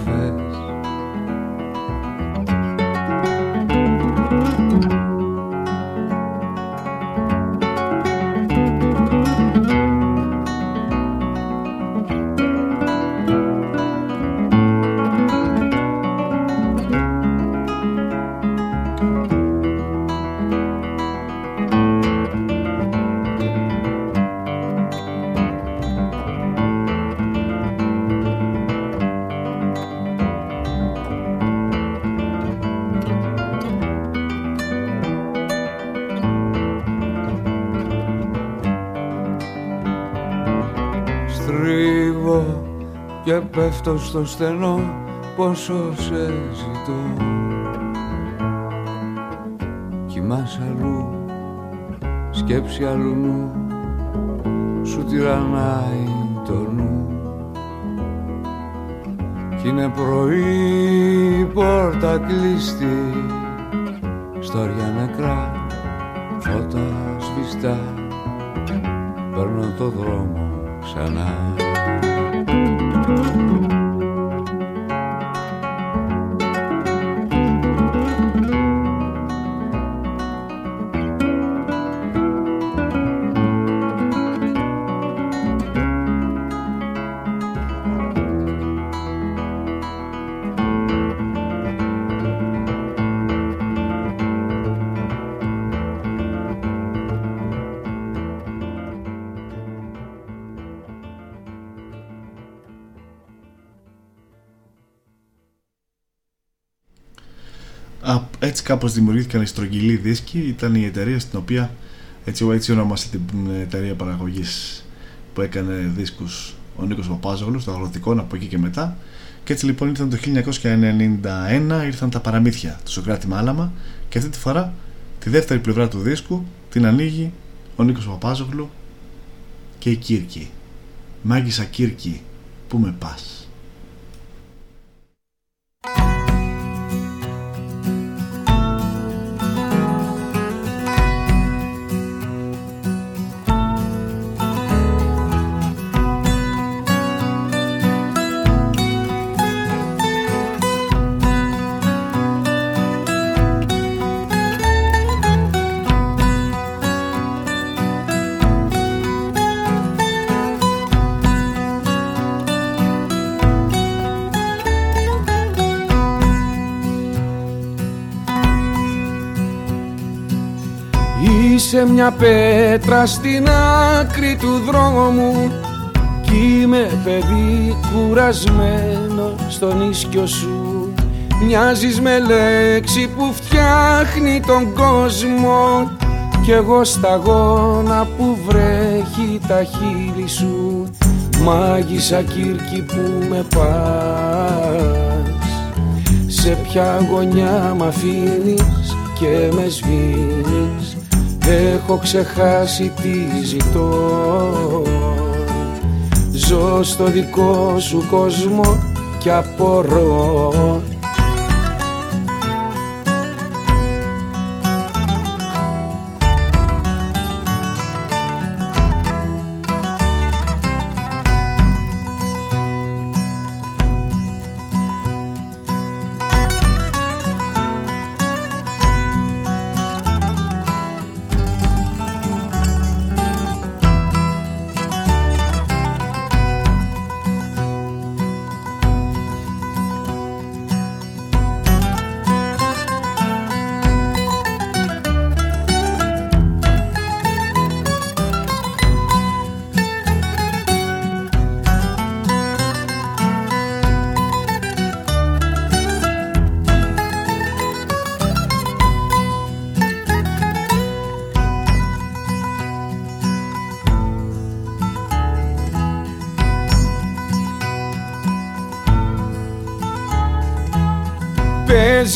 Speaker 7: πέφτω στο στενό πόσο σε ζητώ. Κοιμάς αλλού, σκέψη αλλού νου Σου τυραννάει το νου. Κι είναι πρωί πόρτα κλειστή Στόρια νεκρά, φώτα σβηστά. Παίρνω το δρόμο ξανά έτσι κάπως δημιουργήθηκαν οι στρογγυλοί δίσκοι. Ήταν η εταιρεία στην οποία έτσι, έτσι ονόμασε την εταιρεία παραγωγής που έκανε δίσκους ο Νίκος Παπάζογλου στο αγροτικό από εκεί και μετά. Και έτσι λοιπόν ήρθαν το 1991 ήρθαν τα παραμύθια του Σοκράτη Μάλαμα και αυτή τη φορά τη δεύτερη πλευρά του δίσκου την ανοίγει ο Νίκος Παπάζογλου και η Κύρκη. Μάγισσα Κύρκη που με πας;
Speaker 3: Μια πέτρα στην άκρη του δρόμου Κι είμαι παιδί κουρασμένο στον ίσκιο σου. Μοιάζεις με λέξη που φτιάχνει τον κόσμο Κι κι εγώ σταγόνα που βρέχει τα χείλη σου. Μάγισσα Κύρκη που με πας. Σε ποια γωνιά μ' αφήνεις και με σβήνεις Έχω ξεχάσει τι ζητώ. Ζω στο δικό σου κόσμο κι απορώ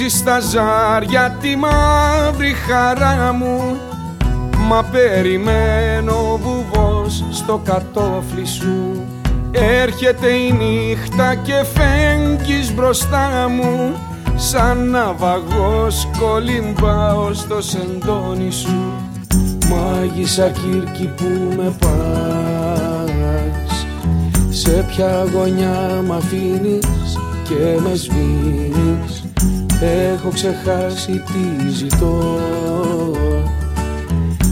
Speaker 3: στα ζάρια τη μαύρη χαρά μου. Μα περιμένω βουβός στο κατόφλι σου. Έρχεται η νύχτα και φέγγεις μπροστά μου. Σαν ναυαγός κολυμπάω στο σεντόνι σου. Μάγισσα Κύρκη που με πας. Σε ποια γωνιά μ' αφήνεις και με σβήνεις Έχω ξεχάσει τι ζητώ.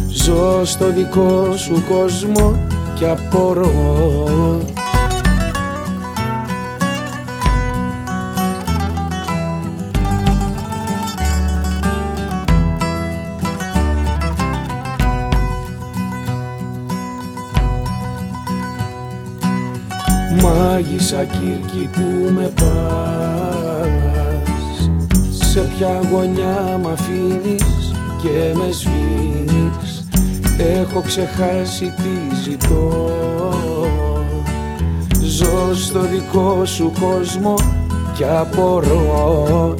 Speaker 3: Ζω στο δικό σου κόσμο και απορώ. Μάγισσα Κύρκη που με ποια γωνιά μ' αφήνεις και με σβήνεις Έχω ξεχάσει τι ζητώ. Ζω στο δικό σου κόσμο και απορώ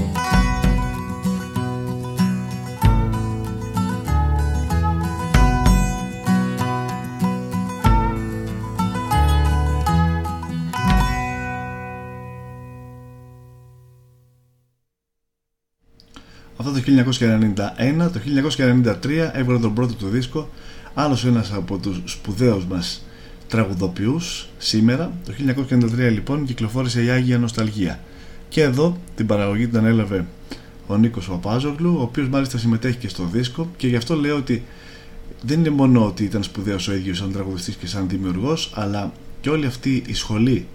Speaker 2: το 1991, το 1993 έβγαλε τον πρώτο του δίσκο. Άλλος ένας από τους σπουδαίους μας τραγουδοποιούς σήμερα. Το 1993 λοιπόν κυκλοφόρησε η Άγια Νοσταλγία. Και εδώ την παραγωγή την ανέλαβε ο Νίκος Παπάζογλου ο οποίος μάλιστα συμμετέχει και στο δίσκο. Και γι' αυτό λέω ότι δεν είναι μόνο ότι ήταν σπουδαίος ο ίδιος σαν τραγουδιστής και σαν δημιουργός αλλά και όλη αυτή η σχολή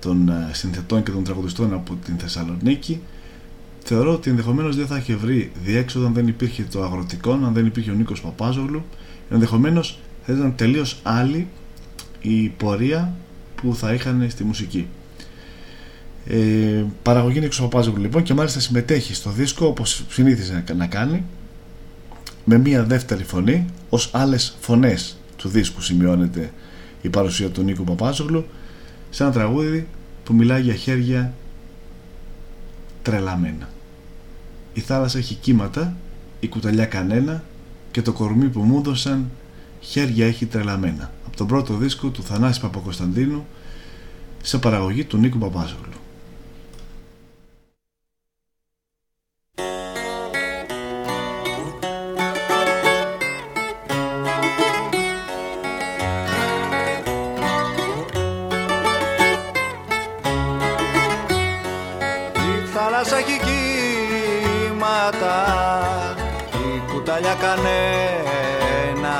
Speaker 2: των ε, συνθετών και των τραγουδιστών από την Θεσσαλονίκη θεωρώ ότι ενδεχομένως δεν θα είχε βρει διέξοδο αν δεν υπήρχε το αγροτικό, αν δεν υπήρχε ο Νίκος Παπάζογλου. Ενδεχομένως θα ήταν τελείως άλλη η πορεία που θα είχαν στη μουσική. Ε, παραγωγή Νίκος Παπάζογλου λοιπόν και μάλιστα συμμετέχει στο δίσκο όπως συνήθιζε να κάνει με μία δεύτερη φωνή ως άλλες φωνές του δίσκου σημειώνεται η παρουσία του Νίκου Παπάζογλου σε ένα τραγούδι που μιλάει για χέρια τρελαμένα. Η θάλασσα έχει κύματα, η κουταλιά κανένα και το κορμί που μου έδωσαν χέρια έχει τρελαμένα. Από τον πρώτο δίσκο του Θανάση Παπακοσταντίνου σε παραγωγή του Νίκου Παπάζογλου.
Speaker 10: Κανένα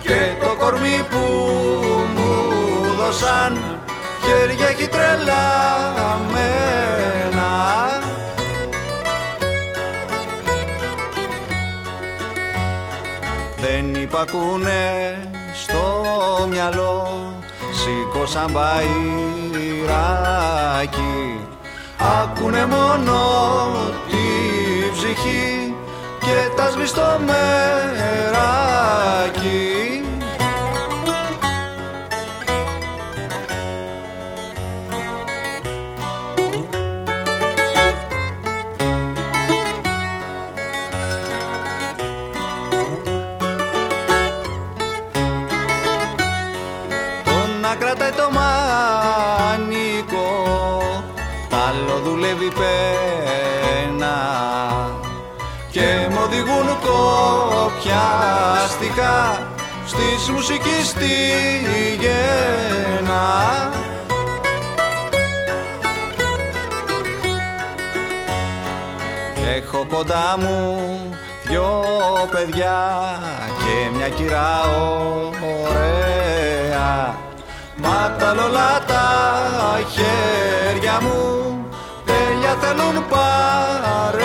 Speaker 10: και το κορμί που μου δώσαν χέρια έχει τρελαμένα. Δεν υπακούνε στο μυαλό σήκωσαν μπαϊράκι Άκουνε μόνο τη ψυχή και
Speaker 4: και τα σβηστό κοπιαστικά στις μουσικής στη γένα Έχω κοντά μου δυο παιδιά και μια κυρά ωραία. Μα τα λολά τα χέρια μου τέλεια θέλουν παρέα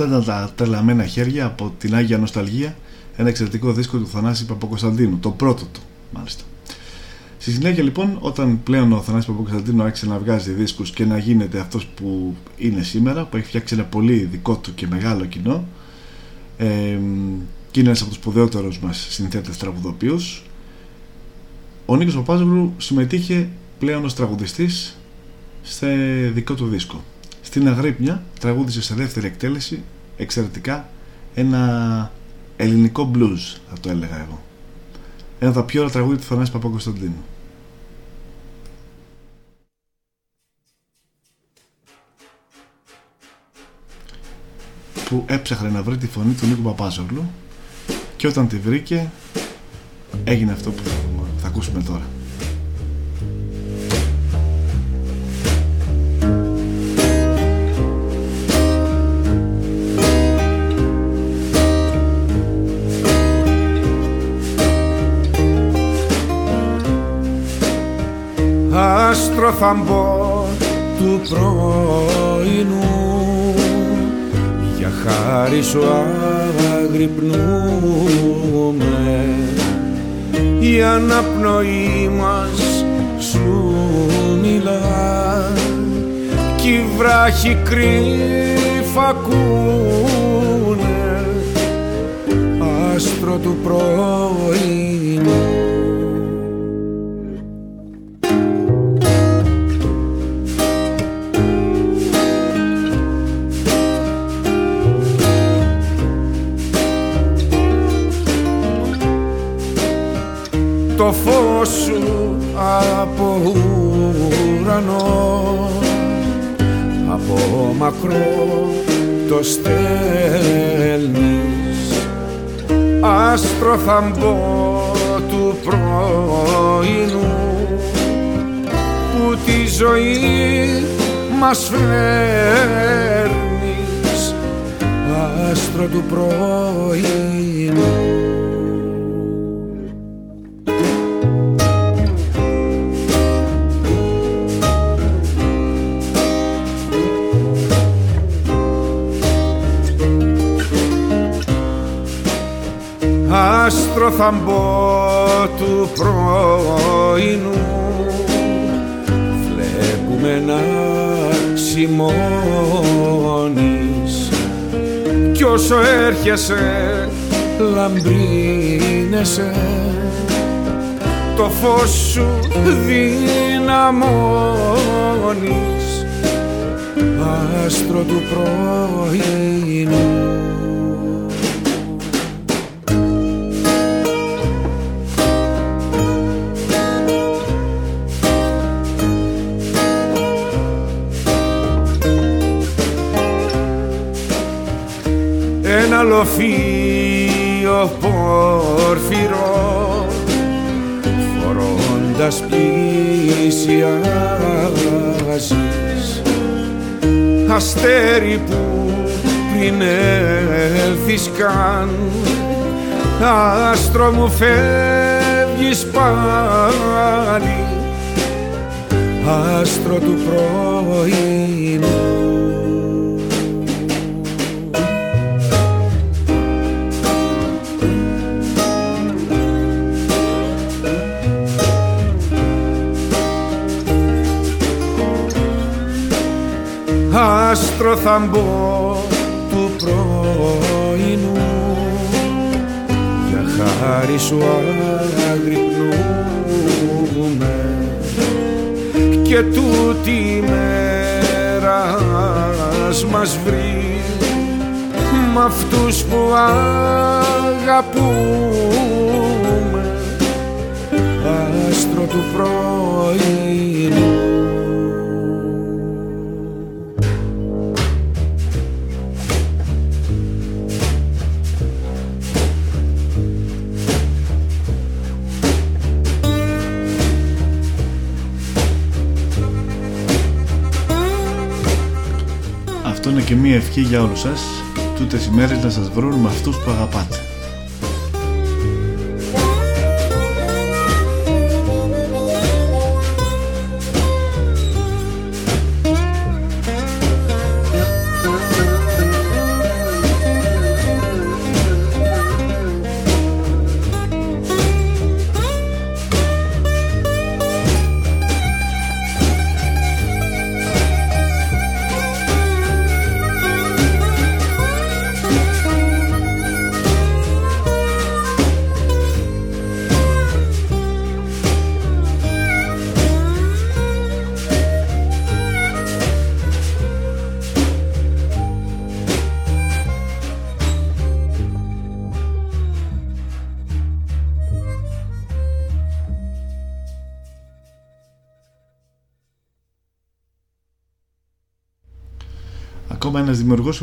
Speaker 2: Αυτά ήταν τα τρελαμένα χέρια από την Άγια Νοσταλγία, ένα εξαιρετικό δίσκο του Θανάση Παπακοσταντίνου, το πρώτο του μάλιστα. Στη συνέχεια λοιπόν, όταν πλέον ο Θανάσης Παπακοσταντίνου άρχισε να βγάζει δίσκους και να γίνεται αυτός που είναι σήμερα, που έχει φτιάξει ένα πολύ δικό του και μεγάλο κοινό, ε, και είναι ένας από τους σπουδαιότερους μας συνθέτες τραγουδοποιούς, ο Νίκος Παπάζογλου συμμετείχε πλέον ως τραγουδιστής σε δικό του δίσκο. Στην Αγρύπνια τραγούδισε σε δεύτερη εκτέλεση εξαιρετικά ένα ελληνικό blues θα το έλεγα εγώ. Ένα από τα πιο ωραία τραγούδια του Θανάση Παπακοσταντίνου. που έψαχνε να βρει τη φωνή του Νίκου Παπάζογλου και όταν τη βρήκε έγινε αυτό που θα ακούσουμε τώρα.
Speaker 3: Άστρο θα μπω του πρωινού. Για χάρη σου αγρυπνούμε. Η αναπνοή μας σου μιλά. Κι οι βράχοι κρύφα ακούνε άστρο του πρωινού το φως σου από ουρανό. Από μακρό το στέλνεις. Άστρο θαμπό του πρωινού που τη ζωή μας φέρνεις. Άστρο του πρωινού άστρο θαμπό του πρωινού. Βλέπουμε να ξημώνεις κι όσο έρχεσαι λαμπρίνεσαι το φως σου δυναμώνεις άστρο του πρωινού ένα λοφείο πόρφυρο φορώντας πλησιάζεις. Αστέρι που πριν έλθεις καν άστρο μου φεύγεις πάλι. Άστρο του πρωινού άστρο θα μπω του πρωινού. Για χάρη σου αγρυπνούμε και τούτη μέρα μας βρει. Μ' αυτούς που αγαπούμε. Άστρο του πρωινού
Speaker 2: ευχή για όλους σας. Τούτες οι μέρες να σας βρουν με αυτούς που αγαπάτε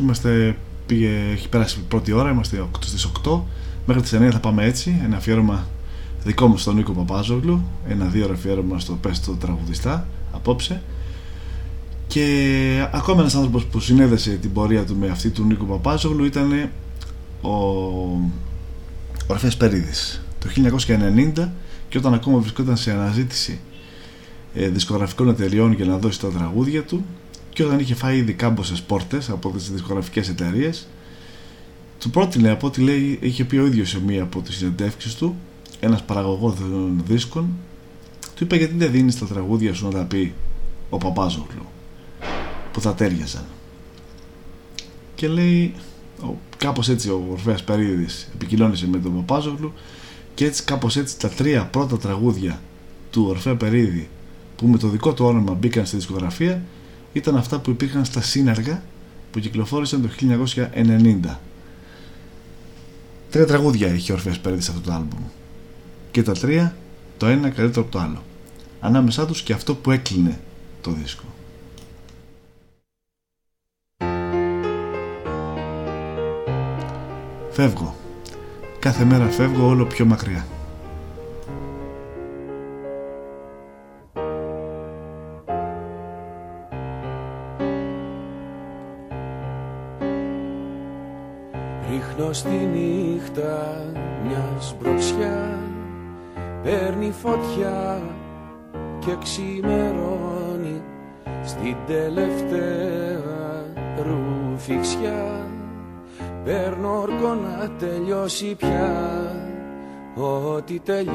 Speaker 2: είμαστε, πήγε, έχει πέρασει πρώτη ώρα, είμαστε στις 8. Μέχρι τις 9 θα πάμε έτσι. Ένα αφιέρωμα δικό μου στον Νίκο Παπάζογλου. Ένα δύο ώρα αφιέρωμα στο Πέστο τραγουδιστά απόψε. Και ακόμα ένας άνθρωπος που συνέδεσε την πορεία του με αυτή του Νίκο Παπάζογλου ήταν ο Ορφέας Περίδης το 1990 και όταν ακόμα βρισκόταν σε αναζήτηση ε, δισκογραφικών εταιριών για να δώσει τα τραγούδια του και όταν είχε φάει ήδη κάμποσες πόρτες από τις δισκογραφικές εταιρείες, του πρότεινε από ό,τι λέει είχε πει ο ίδιος σε μία από τις συνεντεύξεις του ένας παραγωγός δίσκων του είπε γιατί δεν δίνεις τα τραγούδια σου να τα πει ο Παπάζογλου που θα τέριαζαν και λέει κάπως έτσι ο Ορφέας Περίδης επικοινώνησε με τον Παπάζογλου και έτσι κάπως έτσι τα τρία πρώτα τραγούδια του Ορφέα Περίδη που με το δικό του όνομα μπήκαν στη δισκογραφία ήταν αυτά που υπήρχαν στα σύναργα που κυκλοφόρησαν το 1990. Τρία τραγούδια έχει ο Ορφέας Πέρδης σε αυτό το άλμπουμ. Και τα τρία το ένα καλύτερο από το άλλο. Ανάμεσά τους και αυτό που έκλεινε το δίσκο. Φεύγω. Κάθε μέρα φεύγω όλο πιο μακριά.
Speaker 3: Στη νύχτα μιας μπροξιά παίρνει φωτιά και ξημερώνει στην τελευταία ρουφιξιά. Παίρνω όρκο να τελειώσει πια ό,τι τελειώνει.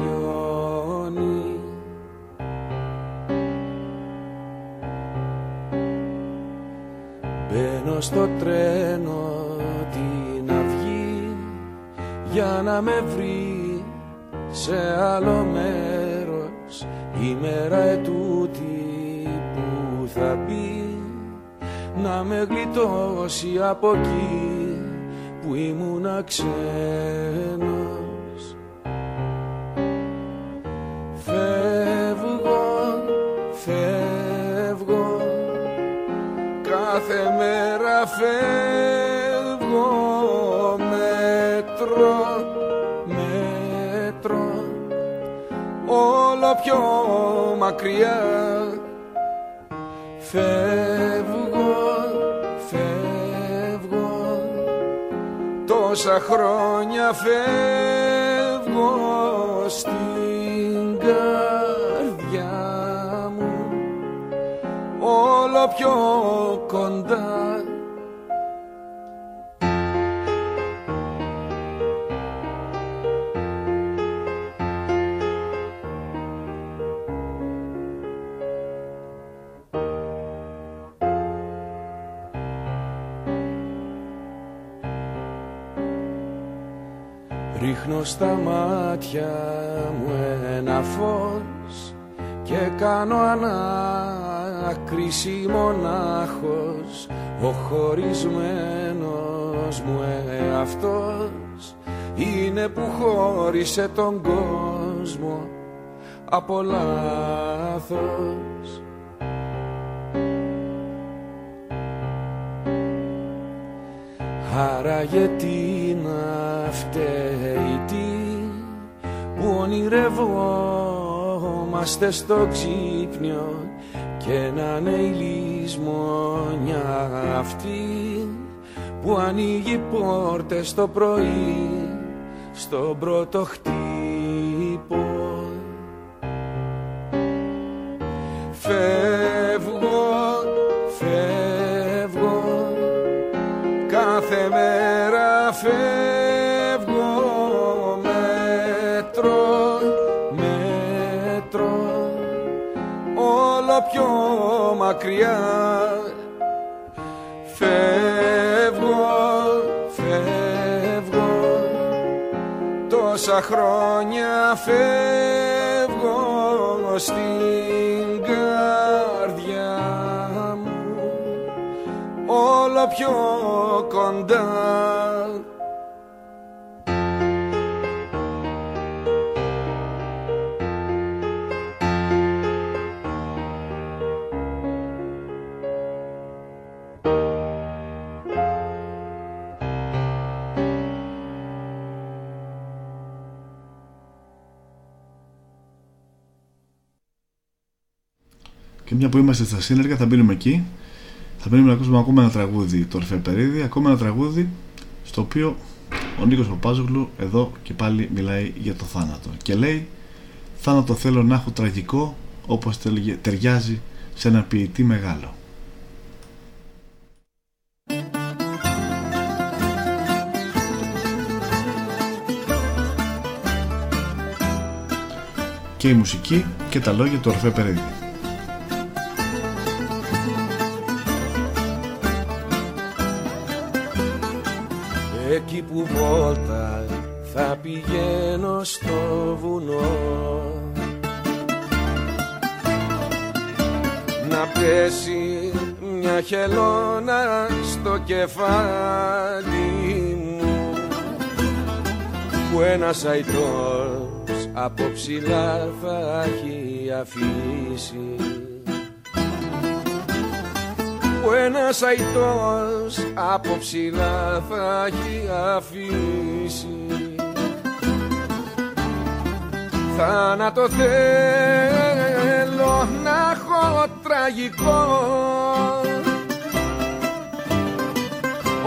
Speaker 3: Μπαίνω στο τρένο για να με βρει σε άλλο μέρος η μέρα ετούτη που θα μπει να με γλιτώσει από εκεί που ήμουν ξένος. Φεύγω, φεύγω κάθε μέρα φεύγω πιο μακριά. Φεύγω, φεύγω Τόσα χρόνια φεύγω φεύγω στην καρδιά μου. Όλο πιο κοντά Ρίχνω στα μάτια μου ένα φως και κάνω ανάκριση μονάχος. Ο χωρισμένος μου εαυτός είναι που χώρισε τον κόσμο από λάθος. Άρα γιατί να φταίει τι που ονειρευόμαστε στο ξύπνιο και να είναι η λησμονιά αυτή που ανοίγει πόρτες το πρωί στο πρώτο χτύπο Φεύγω, μακριά. Φεύγω, φεύγω. Τόσα χρόνια φεύγω στην καρδιά μου. Όλο πιο κοντά
Speaker 2: Και μια που είμαστε στα σύνεργα θα μπαίνουμε εκεί. Θα μπαίνουμε να ακούσουμε ακόμα ένα τραγούδι το Ορφέ Περίδη, ακόμα ένα τραγούδι στο οποίο ο Νίκος Παπάζογλου εδώ και πάλι μιλάει για το θάνατο. Και λέει θάνατο θέλω να έχω τραγικό όπως ταιριάζει σε ένα ποιητή μεγάλο. Και η μουσική και τα λόγια του Ορφέ Περίδη.
Speaker 3: Εκεί που βόλτα θα πηγαίνω στο βουνό. Να πέσει μια χελώνα στο κεφάλι μου Που ένας αϊτός από ψηλά θα έχει αφήσει που ένας αϊτός από ψηλά θα έχει αφήσει. Θάνατο θέλω να έχω τραγικό.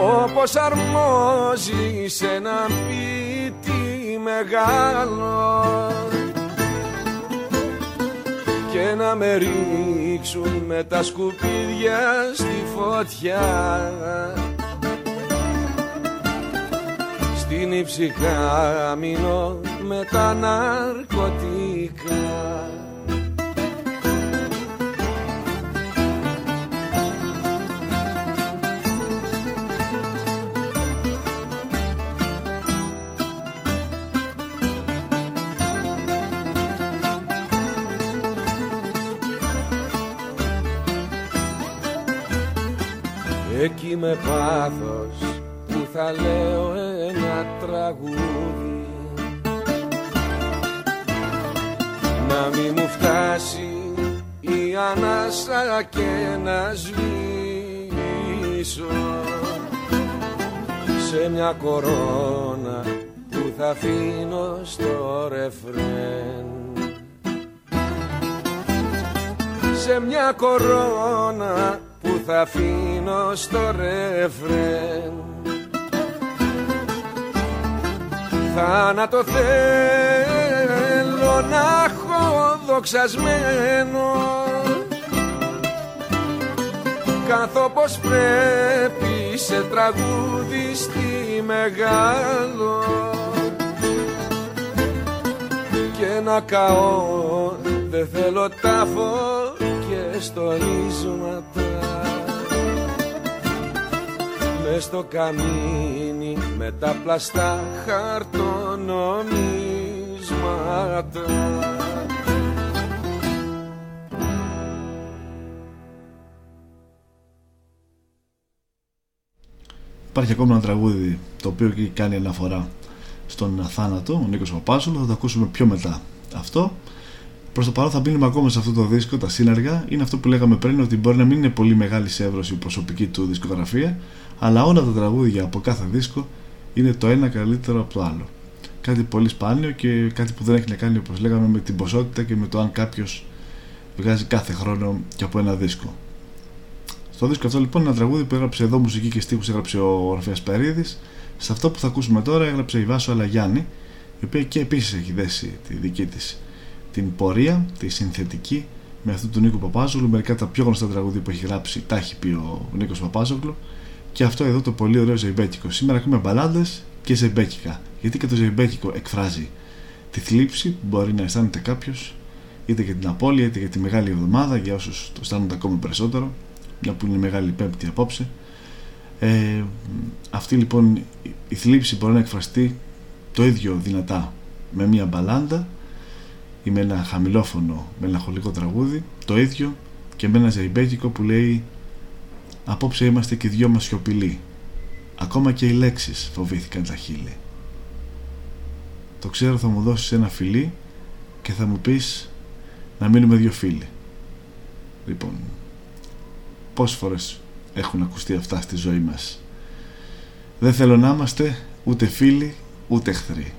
Speaker 3: Όπως αρμόζει σε ένα πίτι μεγάλο και να με ρίξουν με τα σκουπίδια στη φωτιά. Στην υψικά μείνω με τα ναρκωτικά Εκεί με πάθος που θα λέω ένα τραγούδι. Να μη μου φτάσει η ανάσα και να σβήσω Σε μια κορώνα που θα αφήνω στο ρεφρέν. Σε μια κορώνα που θα αφήνω στο ρεφρέν. Θάνατο θέλω να έχω δοξασμένο. Κάθω πως πρέπει σε τραγουδιστή μεγάλο. Και να καώ δεν θέλω τάφο και στολίσματα μες στο καμίνι με τα πλαστά χαρτονομίσματα
Speaker 2: Υπάρχει ακόμα ένα τραγούδι το οποίο κάνει αναφορά στον θάνατο, ο Νίκος Παπάσουλο, θα το ακούσουμε πιο μετά αυτό. Προς το παρόν θα μείνουμε ακόμα σε αυτό το δίσκο, τα σύνεργα. Είναι αυτό που λέγαμε πριν, ότι μπορεί να μην είναι πολύ μεγάλη σε εύρος η προσωπική του δισκογραφία, αλλά όλα τα τραγούδια από κάθε δίσκο είναι το ένα καλύτερο από το άλλο. Κάτι πολύ σπάνιο και κάτι που δεν έχει να κάνει, όπως λέγαμε, με την ποσότητα και με το αν κάποιος βγάζει κάθε χρόνο και από ένα δίσκο. Στο δίσκο αυτό λοιπόν ένα τραγούδι που έγραψε εδώ μουσική και στίχους έγραψε ο Ορφέας Περίδης σε αυτό που θα ακούσουμε τώρα έγραψε η Βάσο Αλαγιάννη η οποία και επίσης έχει δέσει τη δική της την πορεία, τη συνθετική με αυτού του Νίκο Παπάζογλου μερικά τα πιο γνωστά τραγούδια που έχει γράψει τα έχει πει ο Νίκος Παπάζογλου και αυτό εδώ το πολύ ωραίο ζεϊμπέκικο. Σήμερα ακούμε μπαλάντες και ζεϊμπέκικα. Γιατί και το ζεϊμπέκικο εκφράζει τη θλίψη που μπορεί να αισθάνεται κάποιος είτε για την απώλεια είτε για τη μεγάλη εβδομάδα για όσους το αισθάνονται ακόμα περισσότερο μια που είναι μεγάλη πέμπτη απόψε. Ε, αυτή λοιπόν η θλίψη μπορεί να εκφραστεί το ίδιο δυνατά με μια μπαλάντα ή με ένα χαμηλόφωνο μελαγχολικό τραγούδι το ίδιο και με ένα ζεϊμπέκικο που λέει απόψε είμαστε και δυο μας σιωπηλοί. Ακόμα και οι λέξεις φοβήθηκαν τα χείλη. Το ξέρω θα μου δώσεις ένα φιλί και θα μου πεις να μείνουμε δύο φίλοι. Λοιπόν πόσες φορές έχουν ακουστεί αυτά στη ζωή μας. Δεν θέλω να είμαστε ούτε φίλοι ούτε εχθροί.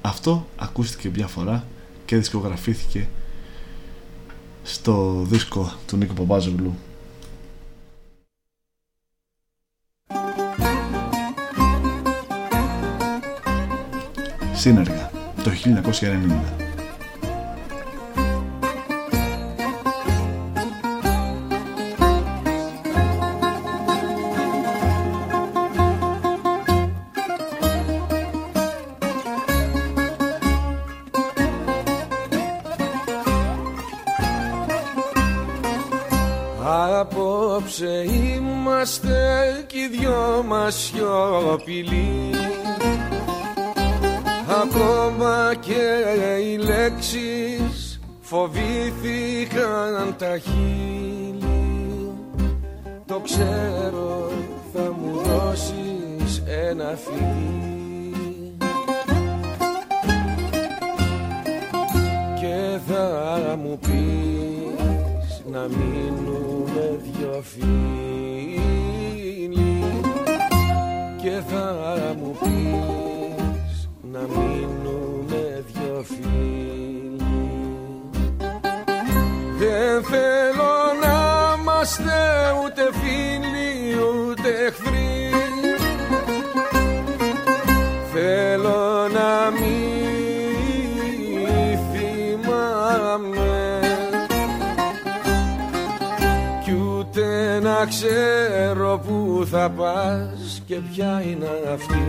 Speaker 2: Αυτό ακούστηκε μια φορά και δισκογραφήθηκε στο δίσκο του Νίκο Παπάζογλου Σύνεργα το 1990
Speaker 3: αυτή.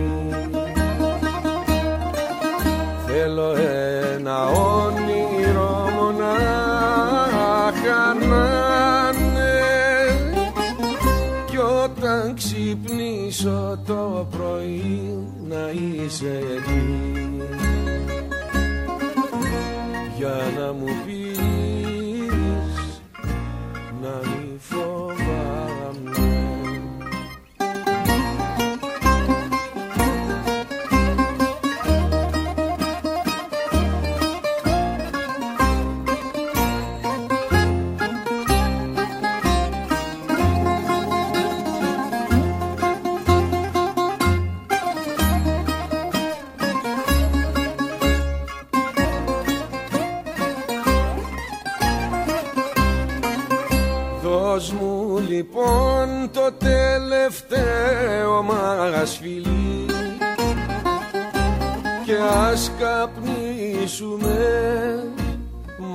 Speaker 3: Θέλω ένα όνειρο μονάχα να Κι όταν ξυπνήσω το πρωί να είσαι εκεί. Για να μου πεις να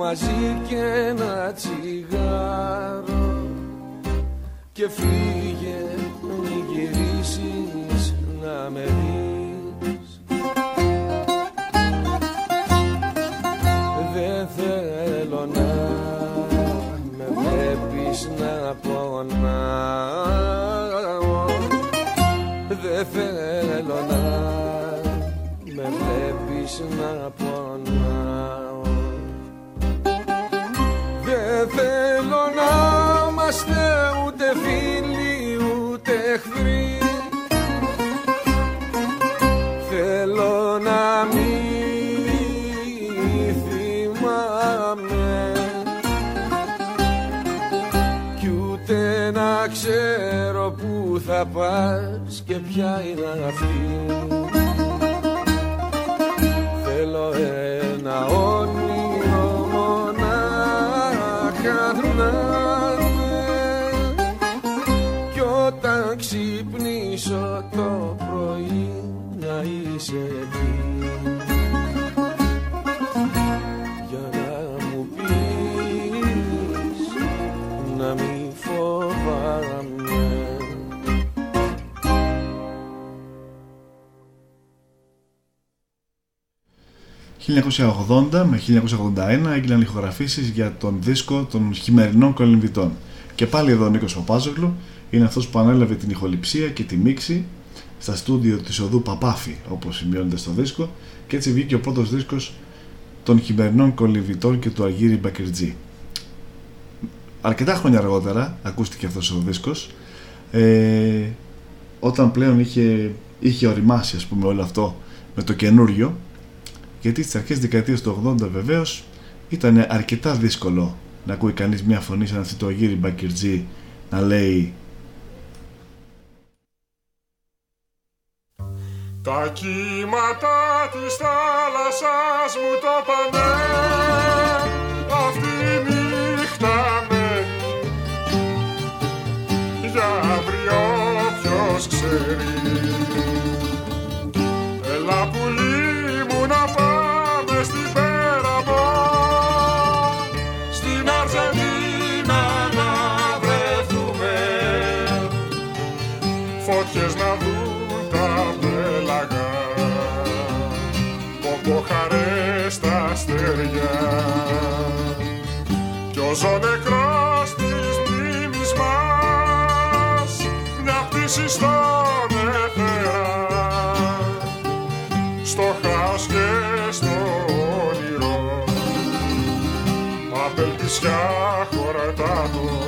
Speaker 3: μαζί και ένα τσιγάρο και φύγε μη γυρίσεις να με δεις. Δεν θέλω να με βλέπεις να πονάω. Δεν θέλω να με βλέπεις να πας και ποια είναι αυτή. Θέλω ένα όνειρο μονάχα να είναι κι όταν ξυπνήσω το πρωί να είσαι εκεί
Speaker 2: 1980 με 1981 έγιναν ηχογραφήσεις για τον δίσκο των χειμερινών κολυμβητών. Και πάλι εδώ ο Νίκος Παπάζογλου είναι αυτός που ανέλαβε την ηχοληψία και τη μίξη στα στούντιο της οδού Παπάφη όπως σημειώνεται στο δίσκο και έτσι βγήκε ο πρώτος δίσκος των χειμερινών κολυμβητών και του Αργύρι Μπακερτζή. Αρκετά χρόνια αργότερα ακούστηκε αυτός ο δίσκος ε, όταν πλέον είχε, είχε οριμάσει ας πούμε όλο αυτό με το καινούριο γιατί στις αρχές της δεκαετίας του 80 βεβαίως ήταν αρκετά δύσκολο να ακούει κανείς μια φωνή σαν αυτή το Αγύρι Μπακυρτζή να λέει
Speaker 11: Τα κύματα της θάλασσας μου το πάνε αυτή νύχτα μένει για αύριο ποιος ξέρει στα αστέρια κι ο ζω νεκρός της μνήμης μας μια πτήση στον εθέρα στο χάος και στο όνειρο απελπισιά χωρατάτος